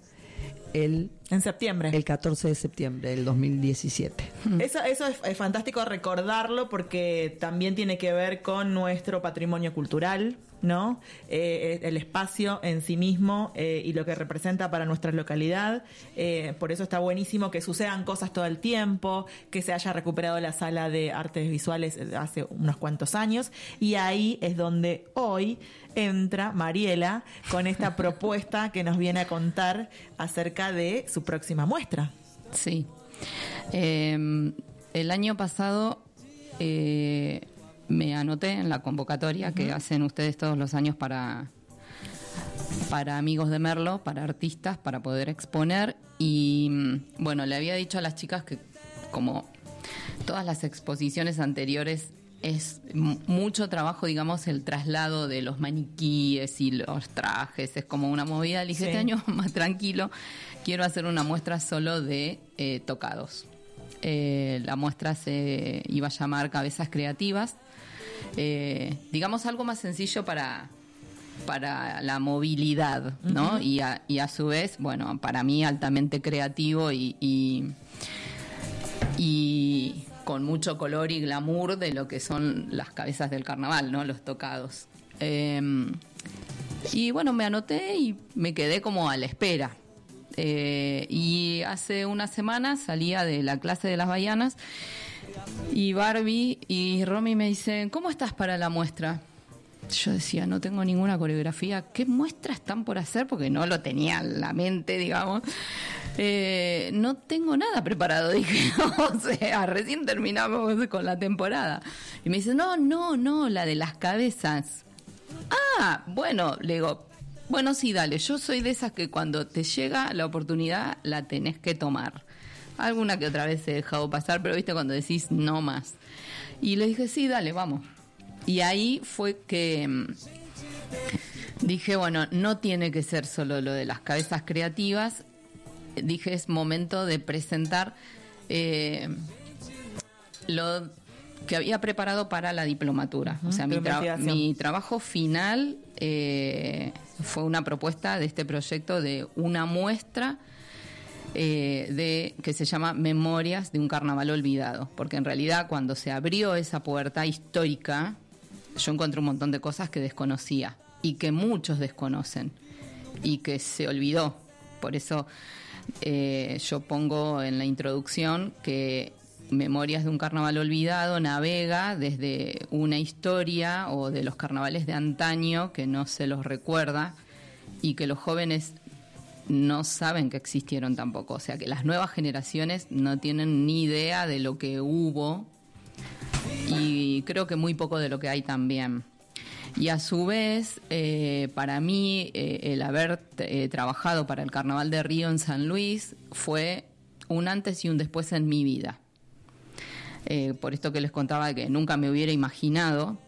el, en septiembre. El 14 de septiembre del 2017. [LAUGHS] Eso, eso es, es fantástico recordarlo porque también tiene que ver con nuestro patrimonio cultural, ¿no? Eh, el espacio en sí mismo eh, y lo que representa para nuestra localidad. Eh, por eso está buenísimo que sucedan cosas todo el tiempo, que se haya recuperado la sala de artes visuales eh, hace unos cuantos años. Y ahí es donde hoy entra Mariela con esta [LAUGHS] propuesta que nos viene a contar acerca de su próxima muestra. Sí. Eh, el año pasado eh, me anoté en la convocatoria que hacen ustedes todos los años para, para amigos de Merlo, para artistas, para poder exponer. Y mm, bueno, le había dicho a las chicas que como todas las exposiciones anteriores es mucho trabajo, digamos, el traslado de los maniquíes y los trajes, es como una movida. Le dije, Sí. este año [LAUGHS] más tranquilo, quiero hacer una muestra solo de eh, tocados. Eh, la muestra se iba a llamar Cabezas Creativas. Eh, digamos algo más sencillo para, para la movilidad, ¿no? Y, a, y a su vez, bueno, para mí altamente creativo y, y, y con mucho color y glamour de lo que son las cabezas del carnaval, ¿no? Los tocados. Eh, y bueno, me anoté y me quedé como a la espera. Eh, y hace una semana salía de la clase de las Bahianas y Barbie y Romy me dicen, ¿cómo estás para la muestra? Yo decía, no tengo ninguna coreografía. ¿Qué muestras están por hacer? Porque no lo tenía en la mente, digamos. Eh, no tengo nada preparado, [LAUGHS] dije. o sea, recién terminamos con la temporada. Y me dice, no, no, no, la de las cabezas. Ah, bueno, le digo, bueno, sí, dale. Yo soy de esas que cuando te llega la oportunidad la tenés que tomar. Alguna que otra vez he dejado pasar, pero viste cuando decís no más. Y le dije, sí, dale, vamos. Y ahí fue que mm, dije, bueno, no tiene que ser solo lo de las cabezas creativas. Dije, es momento de presentar eh, lo que había preparado para la diplomatura. O sea, tra- mi trabajo final eh, fue una propuesta de este proyecto de una muestra eh, de que se llama Memorias de un Carnaval Olvidado, porque en realidad cuando se abrió esa puerta histórica, yo encontré un montón de cosas que desconocía y que muchos desconocen y que se olvidó. Por eso eh, yo pongo en la introducción que Memorias de un Carnaval Olvidado navega desde una historia o de los carnavales de antaño que no se los recuerda y que los jóvenes no saben que existieron tampoco. O sea que las nuevas generaciones no tienen ni idea de lo que hubo y creo que muy poco de lo que hay también. Y a su vez, eh, para mí, eh, el haber eh, trabajado para el Carnaval de Río en San Luis fue un antes y un después en mi vida. Eh, por esto que les contaba que nunca me hubiera imaginado.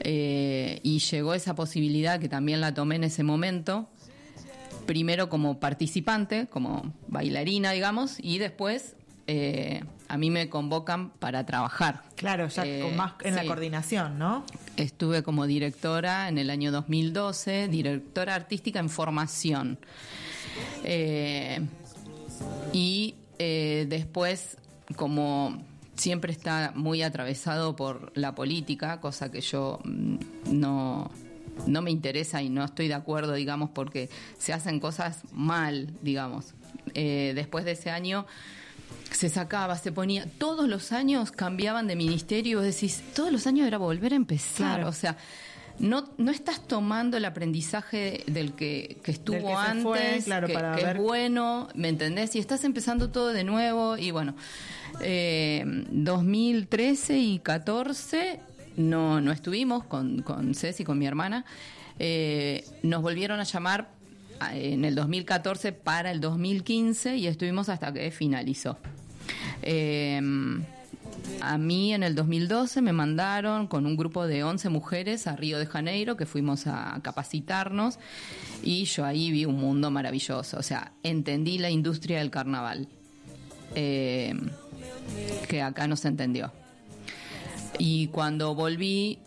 eh, y llegó esa posibilidad que también la tomé en ese momento, primero como participante, como bailarina, digamos, y después eh, a mí me convocan para trabajar. Claro, ya Eh, con más en la coordinación, ¿no? Estuve como directora en el año 2012, directora artística en formación. Eh, y después, como siempre está muy atravesado por la política, cosa que yo mm, no, no me interesa y no estoy de acuerdo, digamos, porque se hacen cosas mal, digamos. Eh, después de ese año se sacaba, se ponía, todos los años cambiaban de ministerio, decís, todos los años era volver a empezar, Claro. o sea, no, no estás tomando el aprendizaje del que, que estuvo Del que se antes, fue, claro, que, para que ver- es bueno, ¿me entendés? Y estás empezando todo de nuevo y bueno, eh, 2013 y 14 no, no estuvimos con, con Ceci, con mi hermana, Eh, nos volvieron a llamar a- en el 2014 para el 2015 y estuvimos hasta que finalizó. Eh, a mí en el 2012 me mandaron con un grupo de 11 mujeres a Río de Janeiro que fuimos a capacitarnos y yo ahí vi un mundo maravilloso, o sea, entendí la industria del carnaval, eh, que acá no se entendió. Y cuando volví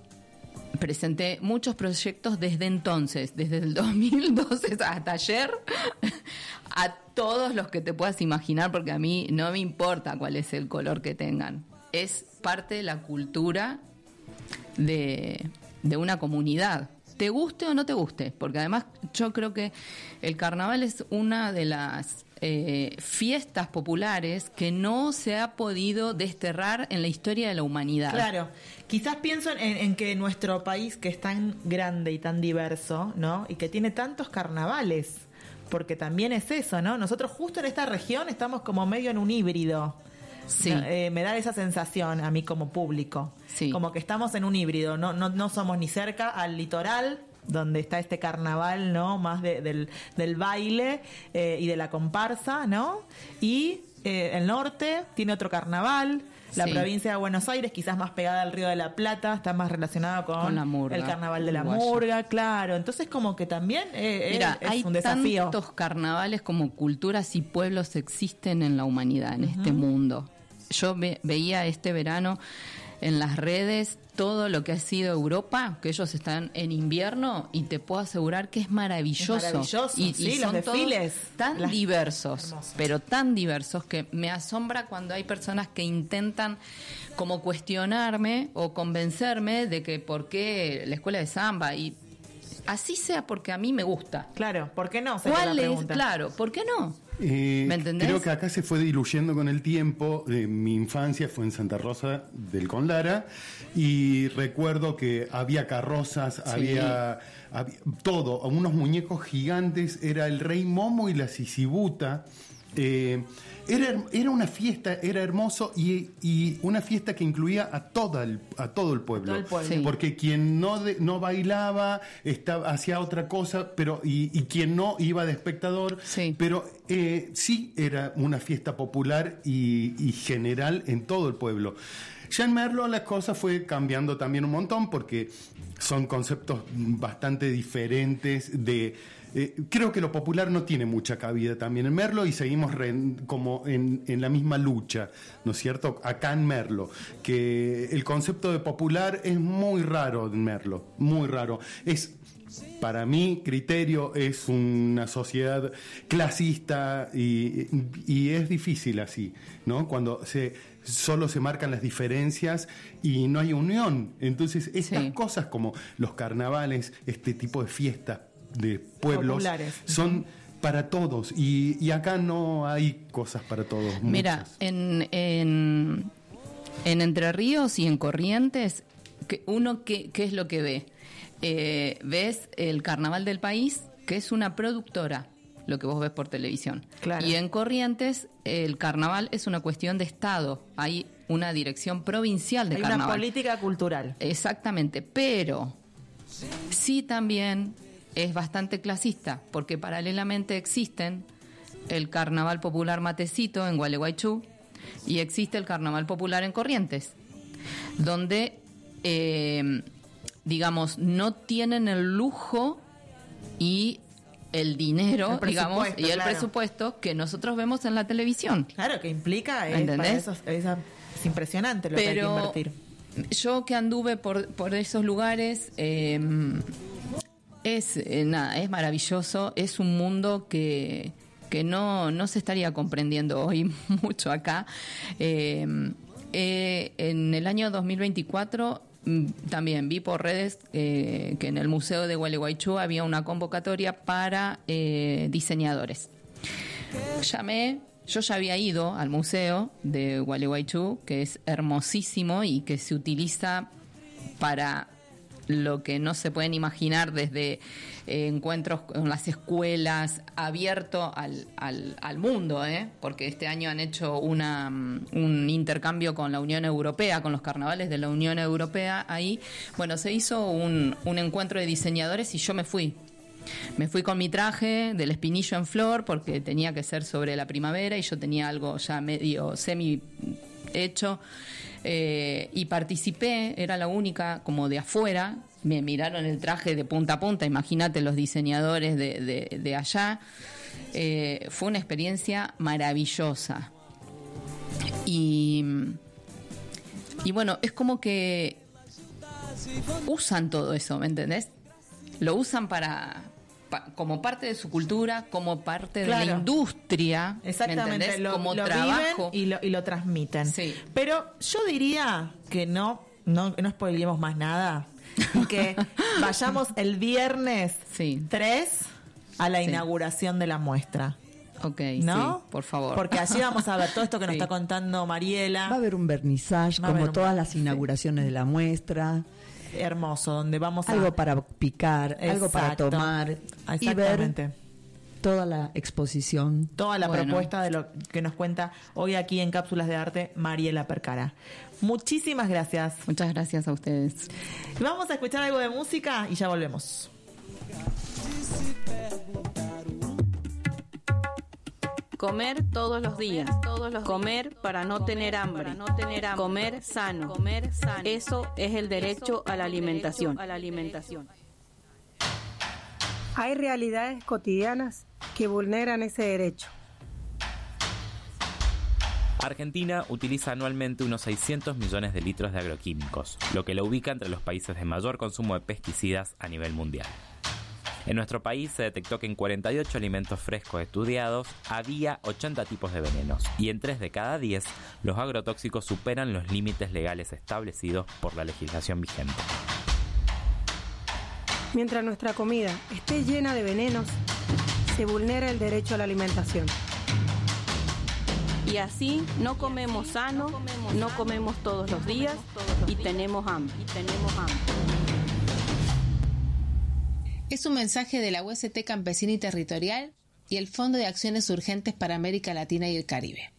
presenté muchos proyectos desde entonces, desde el [LAUGHS] 2012 hasta ayer, a todos los que te puedas imaginar, porque a mí no me importa cuál es el color que tengan. Es parte de la cultura de, de una comunidad. Te guste o no te guste, porque además yo creo que el carnaval es una de las eh, fiestas populares que no se ha podido desterrar en la historia de la humanidad. Claro, quizás pienso en, en que nuestro país, que es tan grande y tan diverso, ¿no? Y que tiene tantos carnavales, porque también es eso, ¿no? Nosotros justo en esta región estamos como medio en un híbrido. Sí. Eh, me da esa sensación a mí como público. Como que estamos en un híbrido, no, no, no somos ni cerca al litoral, donde está este carnaval, ¿no? Más de- del, del baile eh, y de la comparsa, ¿no? Y eh, el norte tiene otro carnaval. La Sí. provincia de Buenos Aires, quizás más pegada al Río de la Plata, está más relacionada con, Con la murga el carnaval de la uruguaya. murga, claro. Entonces como que también eh, es- Mira, es, hay un desafío. tantos carnavales como culturas y pueblos existen en la humanidad, en este mundo. Yo ve- veía este verano en las redes todo lo que ha sido Europa, que ellos están en invierno y te puedo asegurar que es maravilloso. Es maravilloso, y, y sí, son los todos desfiles. tan Las- diversos, pero tan diversos que me asombra cuando hay personas que intentan como cuestionarme o convencerme de que por qué la escuela de samba y así sea porque a mí me gusta. Claro, ¿por qué no? ¿Cuál la es? Claro, ¿por qué no? Eh, ¿Me entendés? Creo que acá se fue diluyendo con el tiempo. Eh, mi infancia fue en Santa Rosa del Conlara y recuerdo que había carrozas, había, había todo, unos muñecos gigantes. Era el Rey Momo y la Sisibuta. Eh, era, era una fiesta, era hermoso y, y una fiesta que incluía a, toda el, a todo el pueblo. todo el pueblo. Sí. Porque quien no, de- no bailaba estaba, hacía otra cosa, pero y, y quien no iba de espectador. Pero eh, sí era una fiesta popular y, y general en todo el pueblo. Ya en Merlo la cosa fue cambiando también un montón porque son conceptos bastante diferentes de... eh, creo que lo popular no tiene mucha cabida también en Merlo y seguimos re- como en, en la misma lucha, ¿no es cierto? Acá en Merlo, que el concepto de popular es muy raro en Merlo, muy raro. Es para mi criterio es una sociedad clasista y, y es difícil así, ¿no? Cuando se solo se marcan las diferencias y no hay unión. Entonces, estas cosas como los carnavales, este tipo de fiestas de pueblos, Populares. son para todos y, y acá no hay cosas para todos. Mira, en, en, en Entre Ríos y en Corrientes, que uno qué, qué es lo que ve? Eh, ves el Carnaval del País, que es una productora, lo que vos ves por televisión. Claro. Y en Corrientes, el carnaval es una cuestión de Estado. Hay una dirección provincial de Hay carnaval. una política cultural. Exactamente, pero sí también es bastante clasista, porque paralelamente existen el Carnaval Popular Matecito en Gualeguaychú y existe el Carnaval Popular en Corrientes, donde, eh, digamos, no tienen el lujo y el dinero, El digamos, y el claro. presupuesto que nosotros vemos en la televisión. Claro, que implica, eh, ¿Entendés? para eso, es, es impresionante lo que hay que Pero invertir. yo que anduve por, por esos lugares, eh, es, eh, nada, es maravilloso, es un mundo que, que no, no se estaría comprendiendo hoy [LAUGHS] mucho acá. Eh, eh, en el año 2024 mm, también vi por redes eh, que en el Museo de Gualeguaychú había una convocatoria para diseñadores. Llamé, yo ya había ido al museo de Gualeguaychú, que es hermosísimo y que se utiliza para lo que no se pueden imaginar desde eh, encuentros con las escuelas, abierto al, al, al mundo, ¿eh? porque este año han hecho una, mm, un intercambio con la Unión Europea, con los carnavales de la Unión Europea. Ahí, bueno, se hizo un, un encuentro de diseñadores y yo me fui. Me fui con mi traje del espinillo en flor porque tenía que ser sobre la primavera y yo tenía algo ya medio semi hecho eh, y participé, era la única como de afuera, me miraron el traje de punta a punta, imagínate los diseñadores de, de- allá, Eh, fue una experiencia maravillosa. Y, y bueno, es como que usan todo eso, ¿me entendés? Lo usan para, pa- como parte de su cultura, como parte de la industria, ¿me Exactamente, entendés? lo, como lo trabajo. viven y lo, y lo transmiten. Pero yo diría que no, no, no spoilemos más nada y que [LAUGHS] vayamos el viernes 3 a la Sí. inauguración de la muestra. Ok, ¿No? sí, por favor. Porque allí vamos a ver todo esto que nos [LAUGHS] Sí. está contando Mariela. Va a haber un haber como un- todas las inauguraciones de la muestra. Hermoso, donde vamos a... Algo para picar, algo para tomar y Exactamente. ver toda la exposición. toda la Bueno. propuesta de lo que nos cuenta hoy aquí en Cápsulas de Arte Mariela Percara. Muchísimas gracias. Muchas gracias a ustedes. Vamos a escuchar algo de música y ya volvemos. Comer todos los días. Comer para no tener hambre. Comer sano. Comer sano. Eso es el derecho a la alimentación. A la alimentación. Hay realidades cotidianas que vulneran ese derecho. Argentina utiliza anualmente unos 600 millones de litros de agroquímicos, lo que lo ubica entre los países de mayor consumo de pesticidas a nivel mundial. En nuestro país se detectó que en 48 alimentos frescos estudiados había 80 tipos de venenos y en 3 de cada 10 los agrotóxicos superan los límites legales establecidos por la legislación vigente. Mientras nuestra comida esté llena de venenos, se vulnera el derecho a la alimentación. Y así no comemos sano, no comemos todos los días y tenemos hambre. Y tenemos hambre. Es un mensaje de la UST Campesina y Territorial y el Fondo de Acciones Urgentes para América Latina y el Caribe.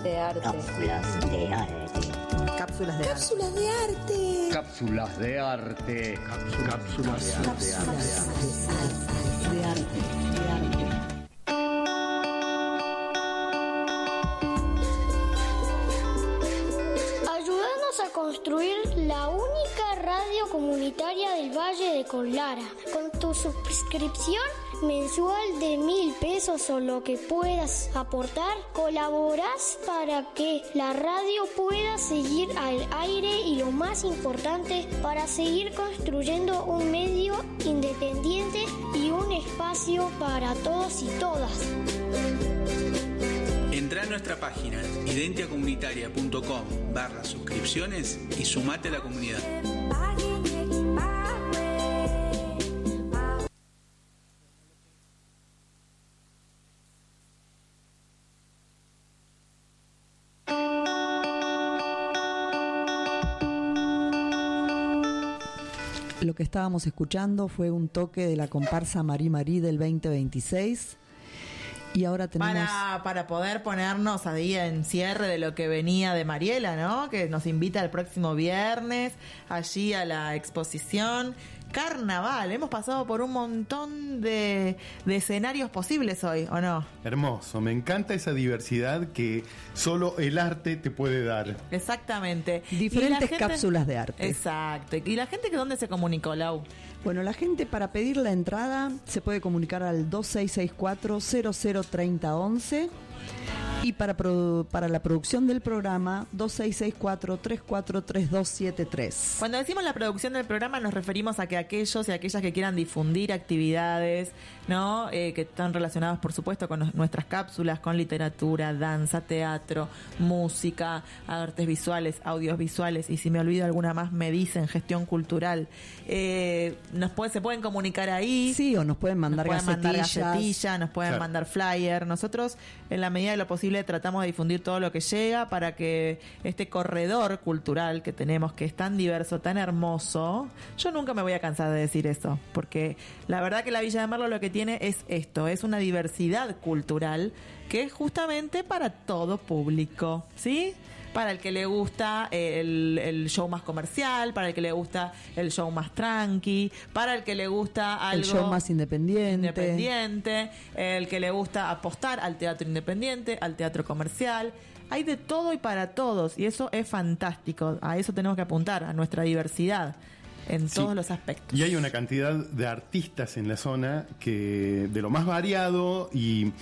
cápsulas de arte. Cápsulas de arte. Cápsulas de arte. Cápsulas de arte. Cápsulas de arte. Cápsulas De arte. De arte. a construir la única radio comunitaria del Valle de Colara con tu suscripción mensual de mil pesos o lo que puedas aportar, colaboras para que la radio pueda seguir al aire y lo más importante, para seguir construyendo un medio independiente y un espacio para todos y todas. Entra a nuestra página identiacomunitaria.com barra suscripciones y sumate a la comunidad. Lo que estábamos escuchando fue un toque de la comparsa Marí Marí del 2026. Y ahora tenemos... Para, para poder ponernos ahí en cierre de lo que venía de Mariela, ¿no? Que nos invita el próximo viernes allí a la exposición. Carnaval, hemos pasado por un montón de, de escenarios posibles hoy, ¿o no? Hermoso, me encanta esa diversidad que solo el arte te puede dar. Exactamente. Diferentes gente- cápsulas de arte. Exacto. ¿Y la gente que dónde se comunicó, Lau? Bueno, la gente para pedir la entrada se puede comunicar al 2664-003011 y para, para la producción del programa 2664-343273. Cuando decimos la producción del programa nos referimos a que aquellos y aquellas que quieran difundir actividades, ¿no? Eh, que están relacionadas, por supuesto, con nos- nuestras cápsulas, con literatura, danza, teatro, música, artes visuales, audios visuales, y si me olvido alguna más, me dicen gestión cultural. Eh, nos puede, se pueden comunicar ahí. Sí, o nos pueden mandar nos pueden mandar gacetillas. gacetilla, nos pueden Claro. mandar flyer. Nosotros, en la medida de lo posible, tratamos de difundir todo lo que llega para que este corredor cultural que tenemos, que es tan diverso, tan hermoso, yo nunca me voy a cansar de decir eso, porque la verdad que la Villa de Merlo lo que tiene es esto, es una diversidad cultural que es justamente para todo público, ¿sí? Para el que le gusta el, el show más comercial, para el que le gusta el show más tranqui, para el que le gusta algo El show más independiente. independiente, el que le gusta apostar al teatro independiente, al teatro comercial. Hay de todo y para todos, y eso es fantástico. A eso tenemos que apuntar, a nuestra diversidad en Sí. todos los aspectos. Y hay una cantidad de artistas en la zona que de lo más variado y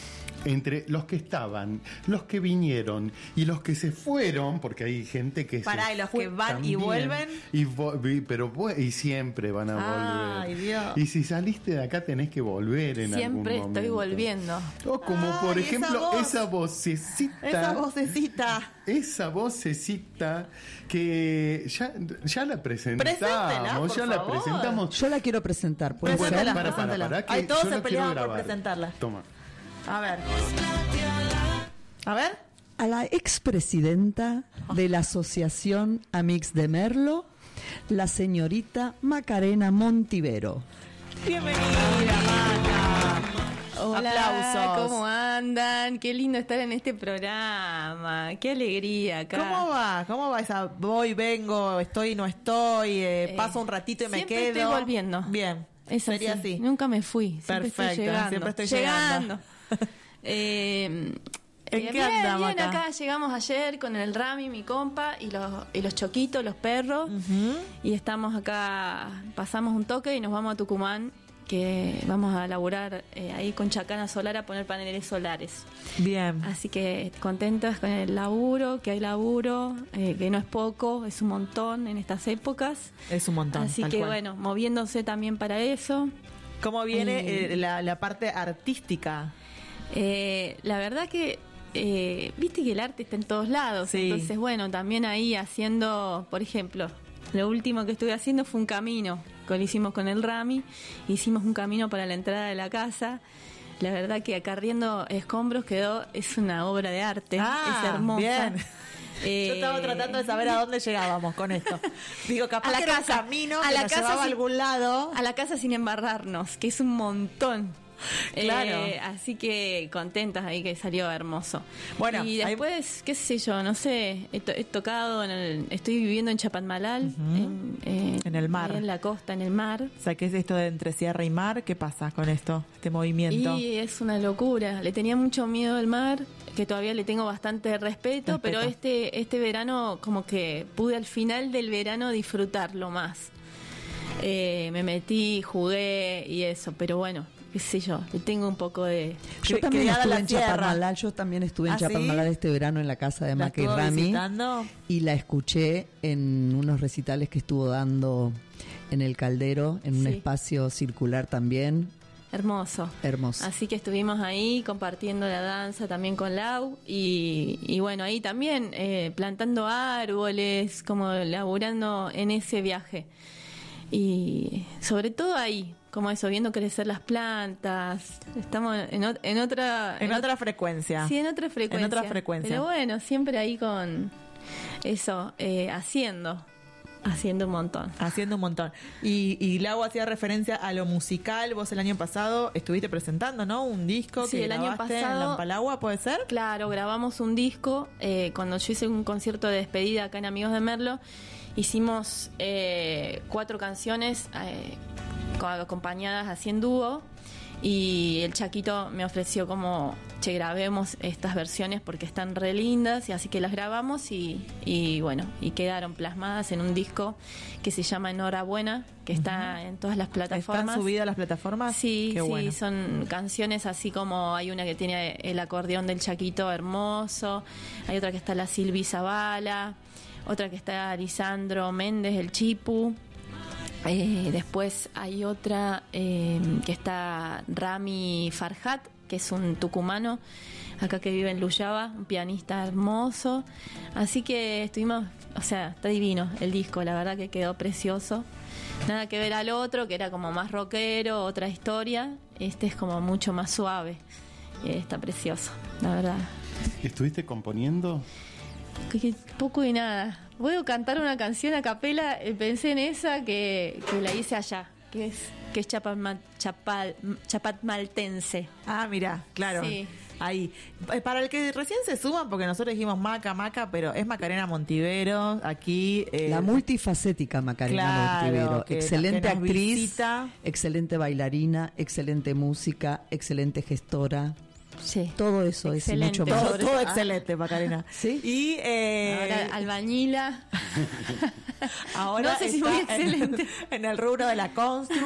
entre los que estaban, los que vinieron y los que se fueron, porque hay gente que Pará, se ¿y los fue que van y vuelven? y vo- pero y siempre van a Ay, volver. Dios. Y si saliste de acá tenés que volver en Siempre algún estoy momento. volviendo. O como por Ay, esa ejemplo voz. esa vocecita. Esa vocecita. Esa vocecita que ya, ya la presentamos, ya la favor. presentamos. Yo la quiero presentar. ¿puede ser? Preséntala, para, para, para, que Ay, todos se peleaban por presentarla. Toma. A ver. A ver. A la expresidenta de la Asociación Amix de Merlo, la señorita Macarena Montivero. Bienvenida, Maca. Hola, Aplausos. ¿cómo andan? Qué lindo estar en este programa. Qué alegría acá. ¿Cómo va? ¿Cómo va esa voy, vengo, estoy, no estoy, eh, Eh, paso un ratito y me siempre quedo? estoy volviendo. Bien. Es Sería así. así. Nunca me fui. Siempre Perfecto, estoy llegando. siempre estoy llegando. [LAUGHS] Eh, ¿En qué bien, andamos bien, acá? acá llegamos ayer con el Rami, mi compa, y los, y los choquitos, los perros. Y estamos acá, pasamos un toque y nos vamos a Tucumán, que vamos a laburar eh, ahí con Chacana Solar a poner paneles solares. Bien. Así que contentos con el laburo, que hay laburo, eh, que no es poco, es un montón en estas épocas. Es un montón. Así que cual. bueno, moviéndose también para eso. ¿Cómo viene Eh, eh, la, la parte artística? Eh, la verdad que, eh, viste que el arte está en todos lados. Sí. Entonces, bueno, también ahí haciendo, por ejemplo, lo último que estuve haciendo fue un camino, que lo hicimos con el Rami. Hicimos un camino para la entrada de la casa. La verdad que acarriendo escombros quedó, es una obra de arte, Ah, es hermosa. bien. [LAUGHS] Eh, Yo estaba tratando de saber a dónde llegábamos con esto. [LAUGHS] Digo, capaz a la que era un casa, camino a que la nos casa llevaba a algún lado. A la casa sin embarrarnos, que es un montón. [LAUGHS] Claro. Eh, así que contentas ahí que salió hermoso. Bueno, y después, qué sé yo, no sé, he, to- he tocado, en el- estoy viviendo en Chapadmalal, en, eh, En el mar. en la costa, en el mar. O sea, ¿qué es esto de entre sierra y mar? ¿Qué pasa con esto, este movimiento? Y es una locura. Le tenía mucho miedo al mar, que todavía le tengo bastante respeto, Respeto. pero este, este verano como que pude al final del verano disfrutarlo más. Eh, me metí, jugué y eso, pero bueno, qué sé yo, le tengo un poco de... Yo también estuve en tierra. Yo también estuve en ¿Ah, sí? Este verano en la casa de ¿La Maca y Rami visitando? y la escuché en unos recitales que estuvo dando en el Caldero, en un espacio circular también, Hermoso. hermoso. Así que estuvimos ahí compartiendo la danza también con Lau y, y bueno, ahí también eh, plantando árboles, como laburando en ese viaje. Y sobre todo ahí, como eso, viendo crecer las plantas. Estamos en, ot- en otra... En ot- otra frecuencia. Sí, en otra frecuencia. En otra frecuencia. Pero bueno, siempre ahí con eso, eh, haciendo, haciendo un montón. Haciendo un montón. Y, y Lau hacía referencia a lo musical. Vos el año pasado estuviste presentando, ¿no? Un disco Sí, que el año grabaste en pasado- Lampalagua, ¿puede ser? Claro, grabamos un disco. eh, cuando yo hice un concierto de despedida acá en Amigos de Merlo, hicimos eh, cuatro canciones eh, co- acompañadas así en dúo. Y el Chaquito me ofreció como, che, grabemos estas versiones porque están re lindas. Y así que las grabamos y, y bueno, y quedaron plasmadas en un disco que se llama Enhorabuena, que está en todas las plataformas. ¿Están subidas las plataformas? Sí, Qué sí, bueno. son canciones así como hay una que tiene el acordeón del Chaquito hermoso, hay otra que está la Silvi Zavala, otra que está Lisandro Méndez, el Chipu. Eh, después hay otra eh, que está Rami Farhat, que es un tucumano, acá que vive en Luyaba, un pianista hermoso. Así que estuvimos, o sea, está divino el disco, la verdad que quedó precioso. Nada que ver al otro, que era como más rockero, otra historia. Este es como mucho más suave. Y está precioso, la verdad. ¿Estuviste componiendo? Que- que poco y nada. Puedo cantar una canción a capela, eh, pensé en esa que, que la hice allá, que es que es Chapal, Chapatmaltense. Ah, mira, claro. Sí. Ahí. Eh, Para el que recién se suman, porque nosotros dijimos Maca, Maca, pero es Macarena Montivero, aquí. eh, La multifacética Macarena Claro, Montivero. que- excelente que actriz, visita. excelente bailarina, excelente música, excelente gestora. Sí. Todo eso Excelente. es mucho más. todo, todo excelente, Macarena. Sí. Y eh, Ahora albañila. [LAUGHS] ahora no sé si está muy en- excelente. [LAUGHS] En, el rubro de la constru.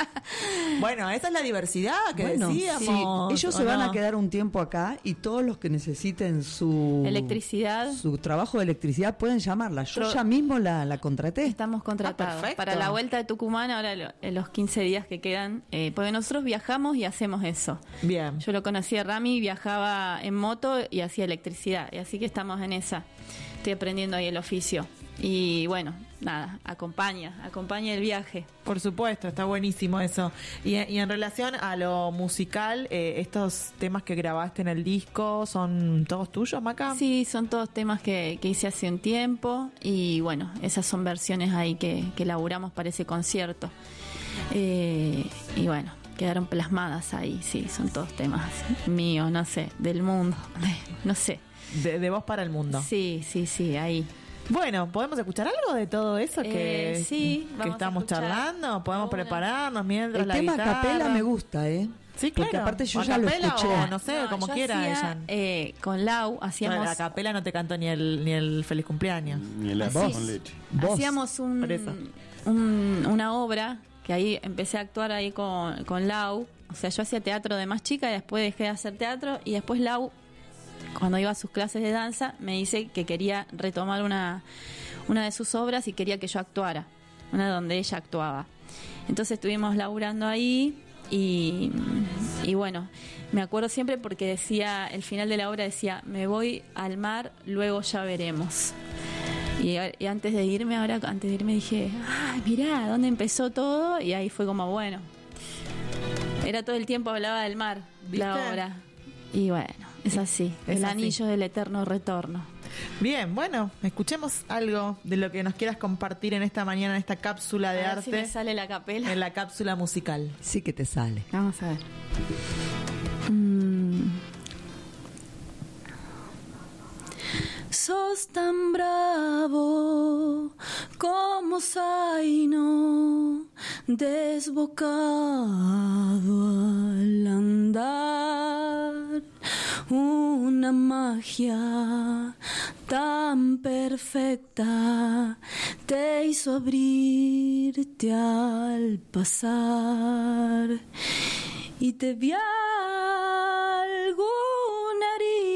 [LAUGHS] bueno, esa es la diversidad que Bueno, decíamos. sí, ellos ¿o se van no? a quedar un tiempo acá y todos los que necesiten su Electricidad. su trabajo de electricidad pueden llamarla. Yo ya mismo la, la contraté. Estamos contratados. Ah, perfecto. Para la vuelta de Tucumán, ahora en los 15 días que quedan, eh, porque nosotros viajamos y hacemos eso. Bien. Yo lo conocí a Rami, viajaba en moto y hacía electricidad. Y así que estamos en esa. Estoy aprendiendo ahí el oficio. Y bueno, nada, acompaña, acompaña el viaje. Por supuesto, está buenísimo eso. Y, y en relación a lo musical, eh, estos temas que grabaste en el disco, ¿son todos tuyos, Maca? Sí, son todos temas que, que hice hace un tiempo y bueno, esas son versiones ahí que, que elaboramos para ese concierto. Eh, y bueno, quedaron plasmadas ahí, sí, son todos temas míos, no sé, del mundo, no sé. De, de voz para el mundo. Sí, sí, sí, ahí. Bueno, ¿podemos escuchar algo de todo eso que, Eh, sí, que estamos charlando? ¿Podemos prepararnos mientras El la tema guitarra? capela me gusta, ¿eh? Sí, claro. Porque aparte yo O ya lo capela escuché. o no sé, No, como yo quiera hacía, ella. eh, con Lau hacíamos... La capela no te cantó ni el, ni el feliz cumpleaños. Ni el con leche. Vos. Hacíamos un, un- una obra que ahí empecé a actuar ahí con, con Lau. O sea, yo hacía teatro de más chica y después dejé de hacer teatro. Y después Lau, cuando iba a sus clases de danza, me dice que quería retomar una, una de sus obras y quería que yo actuara. Una donde ella actuaba. Entonces estuvimos laburando ahí y, y bueno, me acuerdo siempre porque decía, el final de la obra decía, me voy al mar, luego ya veremos. Y, y antes de irme, ahora antes de irme dije, ay, mirá, ¿dónde empezó todo? Y ahí fue como, bueno, era todo el tiempo hablaba del mar, la ¿Viste? obra. Y bueno, Es así, Es el así. anillo del eterno retorno. Bien, bueno, escuchemos algo de lo que nos quieras compartir en esta mañana, en esta cápsula de A ver arte. si me sale la capela. En la cápsula musical. Sí que te sale. Vamos a ver. Mm. Sos tan bravo como Zaino, desbocado al andar. Una magia tan perfecta te hizo abrirte al pasar y te vi alguna herida,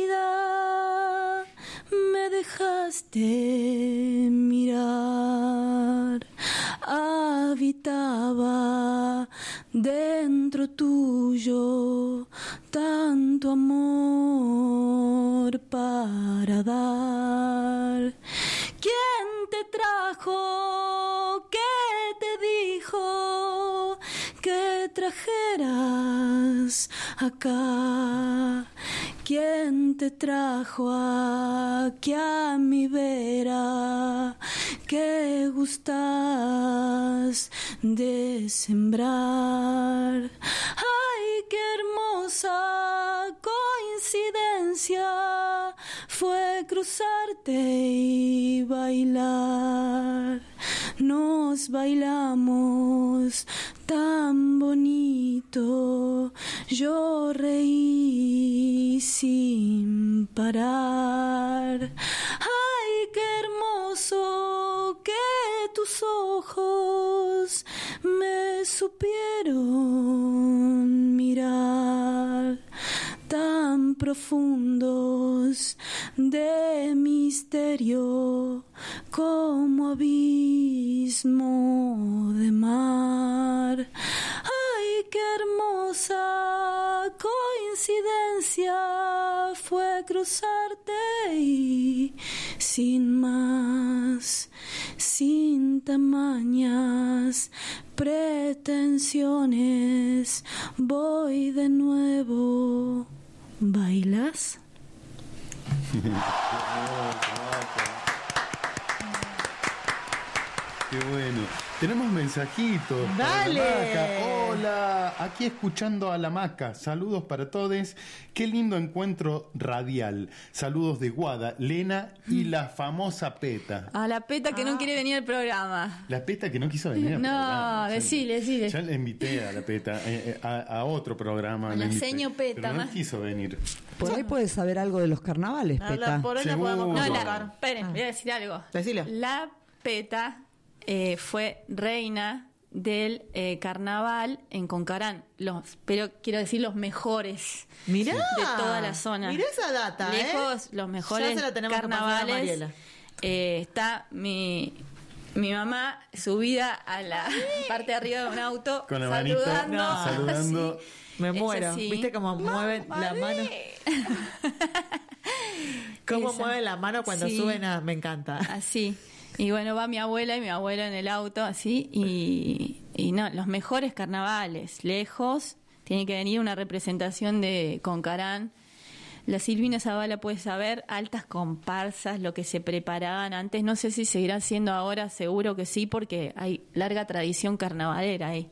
me dejaste mirar, habitaba dentro tuyo tanto amor para dar. ¿Quién te trajo? ¿Qué te dijo? Que trajeras acá. ¿Quién te trajo aquí a mi vera? que gustas de sembrar? ¡Ay, qué hermosa coincidencia! Fue cruzarte y bailar. Nos bailamos tan bonito, yo reí sin parar. ¡Ay, qué hermoso que tus ojos me supieron mirar! Tan profundos de misterio como abismo de mar. ¡Ay, qué hermosa coincidencia fue cruzarte y sin más, sin tamañas pretensiones, voy de nuevo. ¿Bailas? [LAUGHS] Qué bueno. Tenemos mensajitos. para Dale. la Maca. Hola, aquí escuchando a la Maca. Saludos para todos. Qué lindo encuentro radial. Saludos de Guada, Lena y la famosa Peta. A la peta que no quiere venir al programa. La Peta que no quiso venir. al programa. No, decile, decile. Ya le invité a la Peta eh, eh, a, a otro programa. A la seño Peta, Pero no quiso venir. Por ahí puedes saber algo de los carnavales, Peta. por ahí la podemos No, la, esperen, voy a decir algo. Decilo. La peta eh, fue reina del eh, carnaval en Concarán. Los, pero quiero decir los mejores Mirá. de toda la zona. Mirá esa data, ¿eh? Lejos, los mejores Ya se la tenemos que pasar a carnavales. Mariela. Eh, está mi, mi mamá subida a la parte de arriba de un auto [LAUGHS] Con saludando. No. saludando. Me muero. ¿Viste cómo mueven la mano? [LAUGHS] ¿Cómo Esa. mueven la mano cuando Sí. suben a... Me encanta. Así. Y bueno, va mi abuela y mi abuelo en el auto, así. Y, y no, los mejores carnavales, lejos. Tiene que venir una representación de Concarán. La Silvina Zavala puede saber, altas comparsas, lo que se preparaban antes. No sé si seguirá siendo ahora, seguro que sí, porque hay larga tradición carnavalera ahí.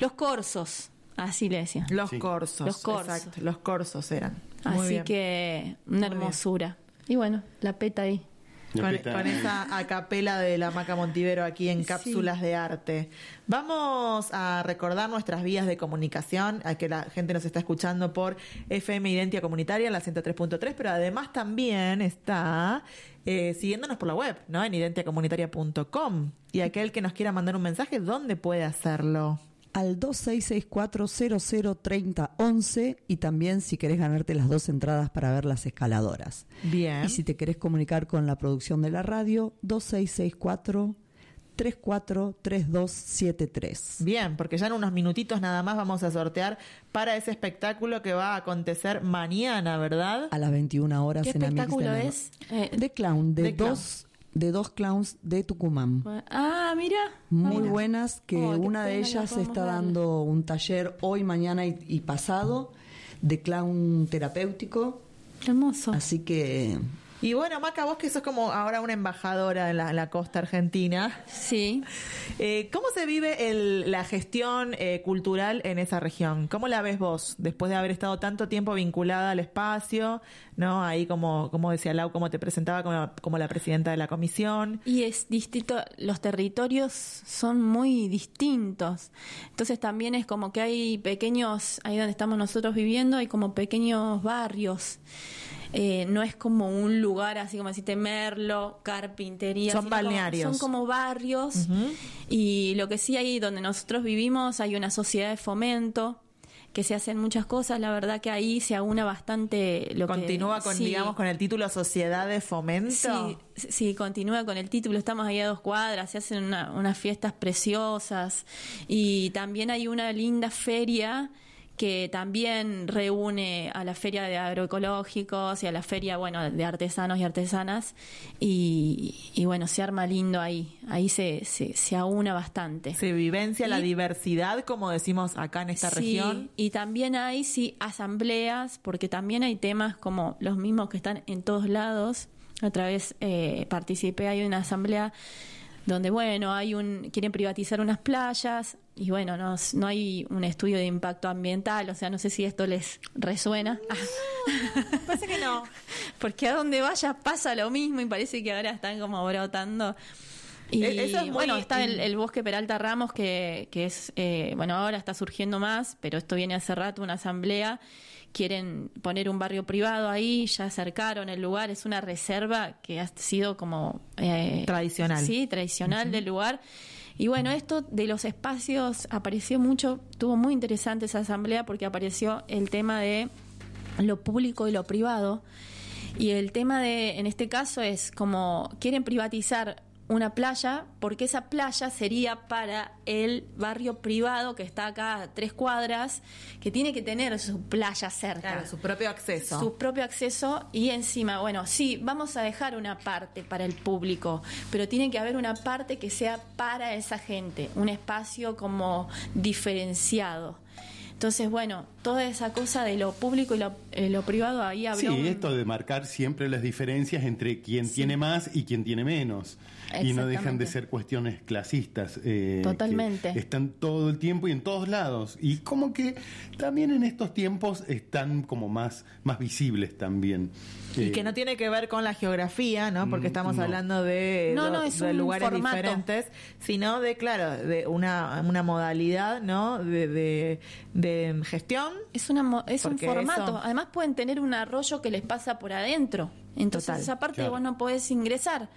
Los corsos, así le decían. Los corsos. Los corsos. Exacto, los corsos eran. Muy Así bien. que una hermosura. Y bueno, la peta ahí. Con, con esa acapela de la Maca Montivero aquí en Cápsulas de Arte. Vamos a recordar nuestras vías de comunicación, a que la gente nos está escuchando por FM Identia Comunitaria en la 103.3, pero además también está eh, siguiéndonos por la web, ¿no? En identiacomunitaria.com. Y aquel que nos quiera mandar un mensaje, ¿dónde puede hacerlo? al 2664-003011 y también si querés ganarte las dos entradas para ver las escaladoras. Bien. Y si te querés comunicar con la producción de la radio, 2664 343273. Bien, porque ya en unos minutitos nada más vamos a sortear para ese espectáculo que va a acontecer mañana, ¿verdad? A las 21 horas ¿Qué en espectáculo es? Eh, The Clown, de dos de dos clowns de Tucumán. Ah, mira. Muy Mira. buenas, que Oh, una de ellas está dando un taller hoy, mañana y, y pasado de clown terapéutico Hermoso. Así que Y bueno, Maca, vos que sos como ahora una embajadora en la, en la costa argentina. Sí. Eh, ¿Cómo se vive el- la gestión eh, cultural en esa región? ¿Cómo la ves vos después de haber estado tanto tiempo vinculada al espacio? ¿No? Ahí como, como decía Lau, como te presentaba como, como la presidenta de la comisión. Y es distinto, los territorios son muy distintos. Entonces también es como que hay pequeños, ahí donde estamos nosotros viviendo, hay como pequeños barrios. Eh, no es como un lugar así como decirte Merlo, carpintería. Son sino como- balnearios. son como barrios. Y lo que sí hay donde nosotros vivimos, hay una sociedad de fomento que se hacen muchas cosas. La verdad que ahí se aúna bastante lo que... Continúa con, sí. digamos, con el título Sociedad de Fomento. Sí, sí, continúa con el título. Estamos ahí a dos cuadras, se hacen una- unas fiestas preciosas y también hay una linda feria que también reúne a la feria de agroecológicos y a la feria, bueno, de artesanos y artesanas y, y bueno, se arma lindo ahí, ahí se, se, se aúna bastante. Se vivencia la diversidad, como decimos acá en esta Sí, región. Y también hay, sí, asambleas, porque también hay temas como los mismos que están en todos lados. Otra vez eh, participé, hay una asamblea donde, bueno, hay un quieren privatizar unas playas y, bueno, no, no hay un estudio de impacto ambiental, o sea, no sé si esto les resuena. Parece que no. [LAUGHS] Porque a donde vayas pasa lo mismo y parece que ahora están como brotando. Y E- eso es muy- bueno, está el, el bosque Peralta Ramos, que, que es, eh, bueno, ahora está surgiendo más, pero esto viene hace rato, una asamblea. Quieren poner un barrio privado ahí, ya acercaron el lugar, es una reserva que ha sido como... eh, Tradicional. Sí, tradicional del lugar. Y bueno, esto de los espacios apareció mucho, tuvo muy interesante esa asamblea porque apareció el tema de lo público y lo privado. Y el tema de, en este caso, es como quieren privatizar una playa porque esa playa sería para el barrio privado que está acá a tres cuadras, que tiene que tener su playa cerca. Claro, su propio acceso. Su propio acceso y encima, bueno, sí, vamos a dejar una parte para el público, pero tiene que haber una parte que sea para esa gente, un espacio como diferenciado. Entonces, bueno, toda esa cosa de lo público y lo, eh, lo privado ahí Sí, habló. un- esto de marcar siempre las diferencias entre quien tiene más y quien tiene menos. Y no dejan de ser cuestiones clasistas. eh, Totalmente. que están todo el tiempo y en todos lados. Y como que también en estos tiempos están como más, más visibles también. Y Eh, que no tiene que ver con la geografía, ¿no? Porque Mm, estamos no. hablando de, No, do- no, es de un lugares formato. diferentes, sino de, claro, de una, una modalidad, ¿no? De, de, de gestión. Es, una, mo- es un formato. eso- Además pueden tener un arroyo que les pasa por adentro. Entonces Total. esa parte Claro. vos no podés ingresar.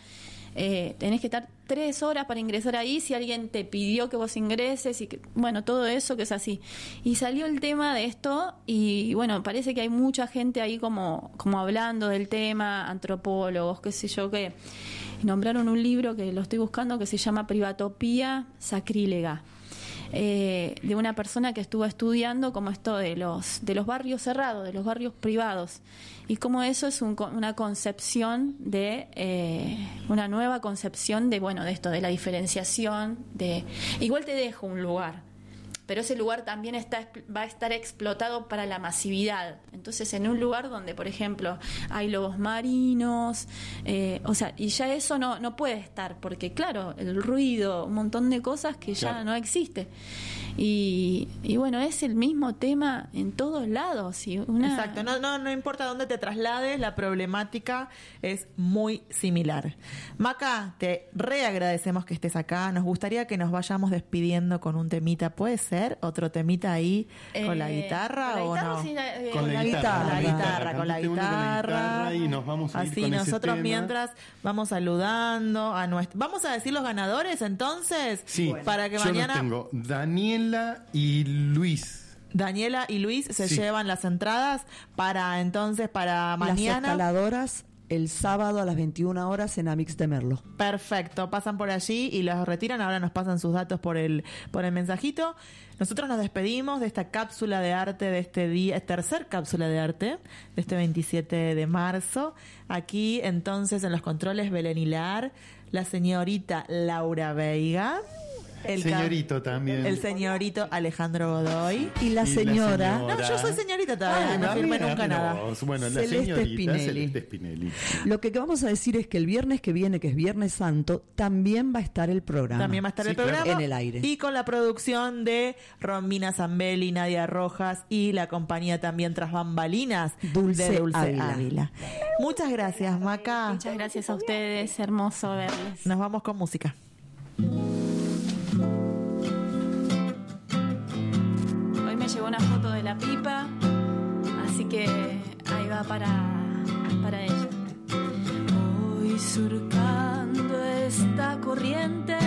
Eh, tenés que estar tres horas para ingresar ahí si alguien te pidió que vos ingreses y que, bueno, todo eso que es así. Y salió el tema de esto y bueno, parece que hay mucha gente ahí como, como hablando del tema, antropólogos, qué sé yo, que nombraron un libro que lo estoy buscando que se llama Privatopía Sacrílega eh, de una persona que estuvo estudiando como esto de los de los barrios cerrados, de los barrios privados. Y como eso es un una concepción de eh, una nueva concepción de bueno de esto de la diferenciación de igual te dejo un lugar pero ese lugar también está, va a estar explotado para la masividad. Entonces, en un lugar donde, por ejemplo, hay lobos marinos, eh, o sea, y ya eso no, no puede estar, porque claro, el ruido, un montón de cosas que ya Claro. no existe. Y, y bueno, es el mismo tema en todos lados. Y una, Exacto, no, no, no importa dónde te traslades, la problemática es muy similar. Maca, te reagradecemos que estés acá. Nos gustaría que nos vayamos despidiendo con un temita. ¿Puede ser? ¿Otro temita ahí con la Eh, guitarra con la o guitarra, no? sí, eh, Con la guitarra, Con la guitarra, guitarra. con la Cántate una con la guitarra. guitarra y nos vamos a ir Así ese nosotros tema. mientras vamos saludando a nuestro... ¿Vamos a decir los ganadores entonces? Sí, Para que yo mañana... los tengo. Daniela y Luis. Daniela y Luis se Sí. llevan las entradas para entonces para Las mañana. escaladoras el sábado a las 21 horas en Amix de Merlo. Perfecto, pasan por allí y los retiran. Ahora nos pasan sus datos por el por el mensajito. Nosotros nos despedimos de esta cápsula de arte de este día, tercer cápsula de arte de este 27 de marzo. Aquí entonces en los controles Belén Hilar, la señorita Laura Veiga. El Señorito también. El señorito Alejandro Godoy. Y la Y la señora. No, yo soy señorita todavía, Ah, no firmé nunca nada. no. Bueno, la Celeste señorita Spinelli. Celeste Spinelli. lo que vamos a decir es que el viernes que viene, que es Viernes Santo, también va a estar el programa. También va a estar Sí, el claro. programa. En el aire. Y con la producción de Romina Zambelli, Nadia Rojas y la compañía también Tras Bambalinas Dulce de Dulce Ávila. Ávila. Muchas gracias, Maca. Muchas gracias a ustedes, hermoso verles. Nos vamos con música. Llegó una foto de la pipa, así que ahí va para, para ella. Voy surcando esta corriente,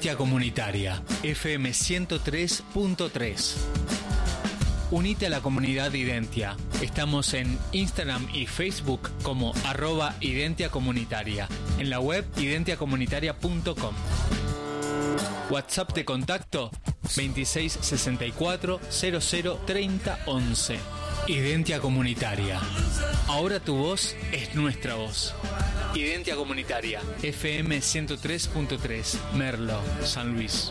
Identia Comunitaria, FM 103.3. Unite a la comunidad de Identia. Estamos en Instagram y Facebook como arroba Identia Comunitaria. En la web identiacomunitaria.com. WhatsApp de contacto 2664 0030 11. Identia Comunitaria. Ahora tu voz es nuestra voz. Identia Comunitaria, FM 103.3, Merlo, San Luis.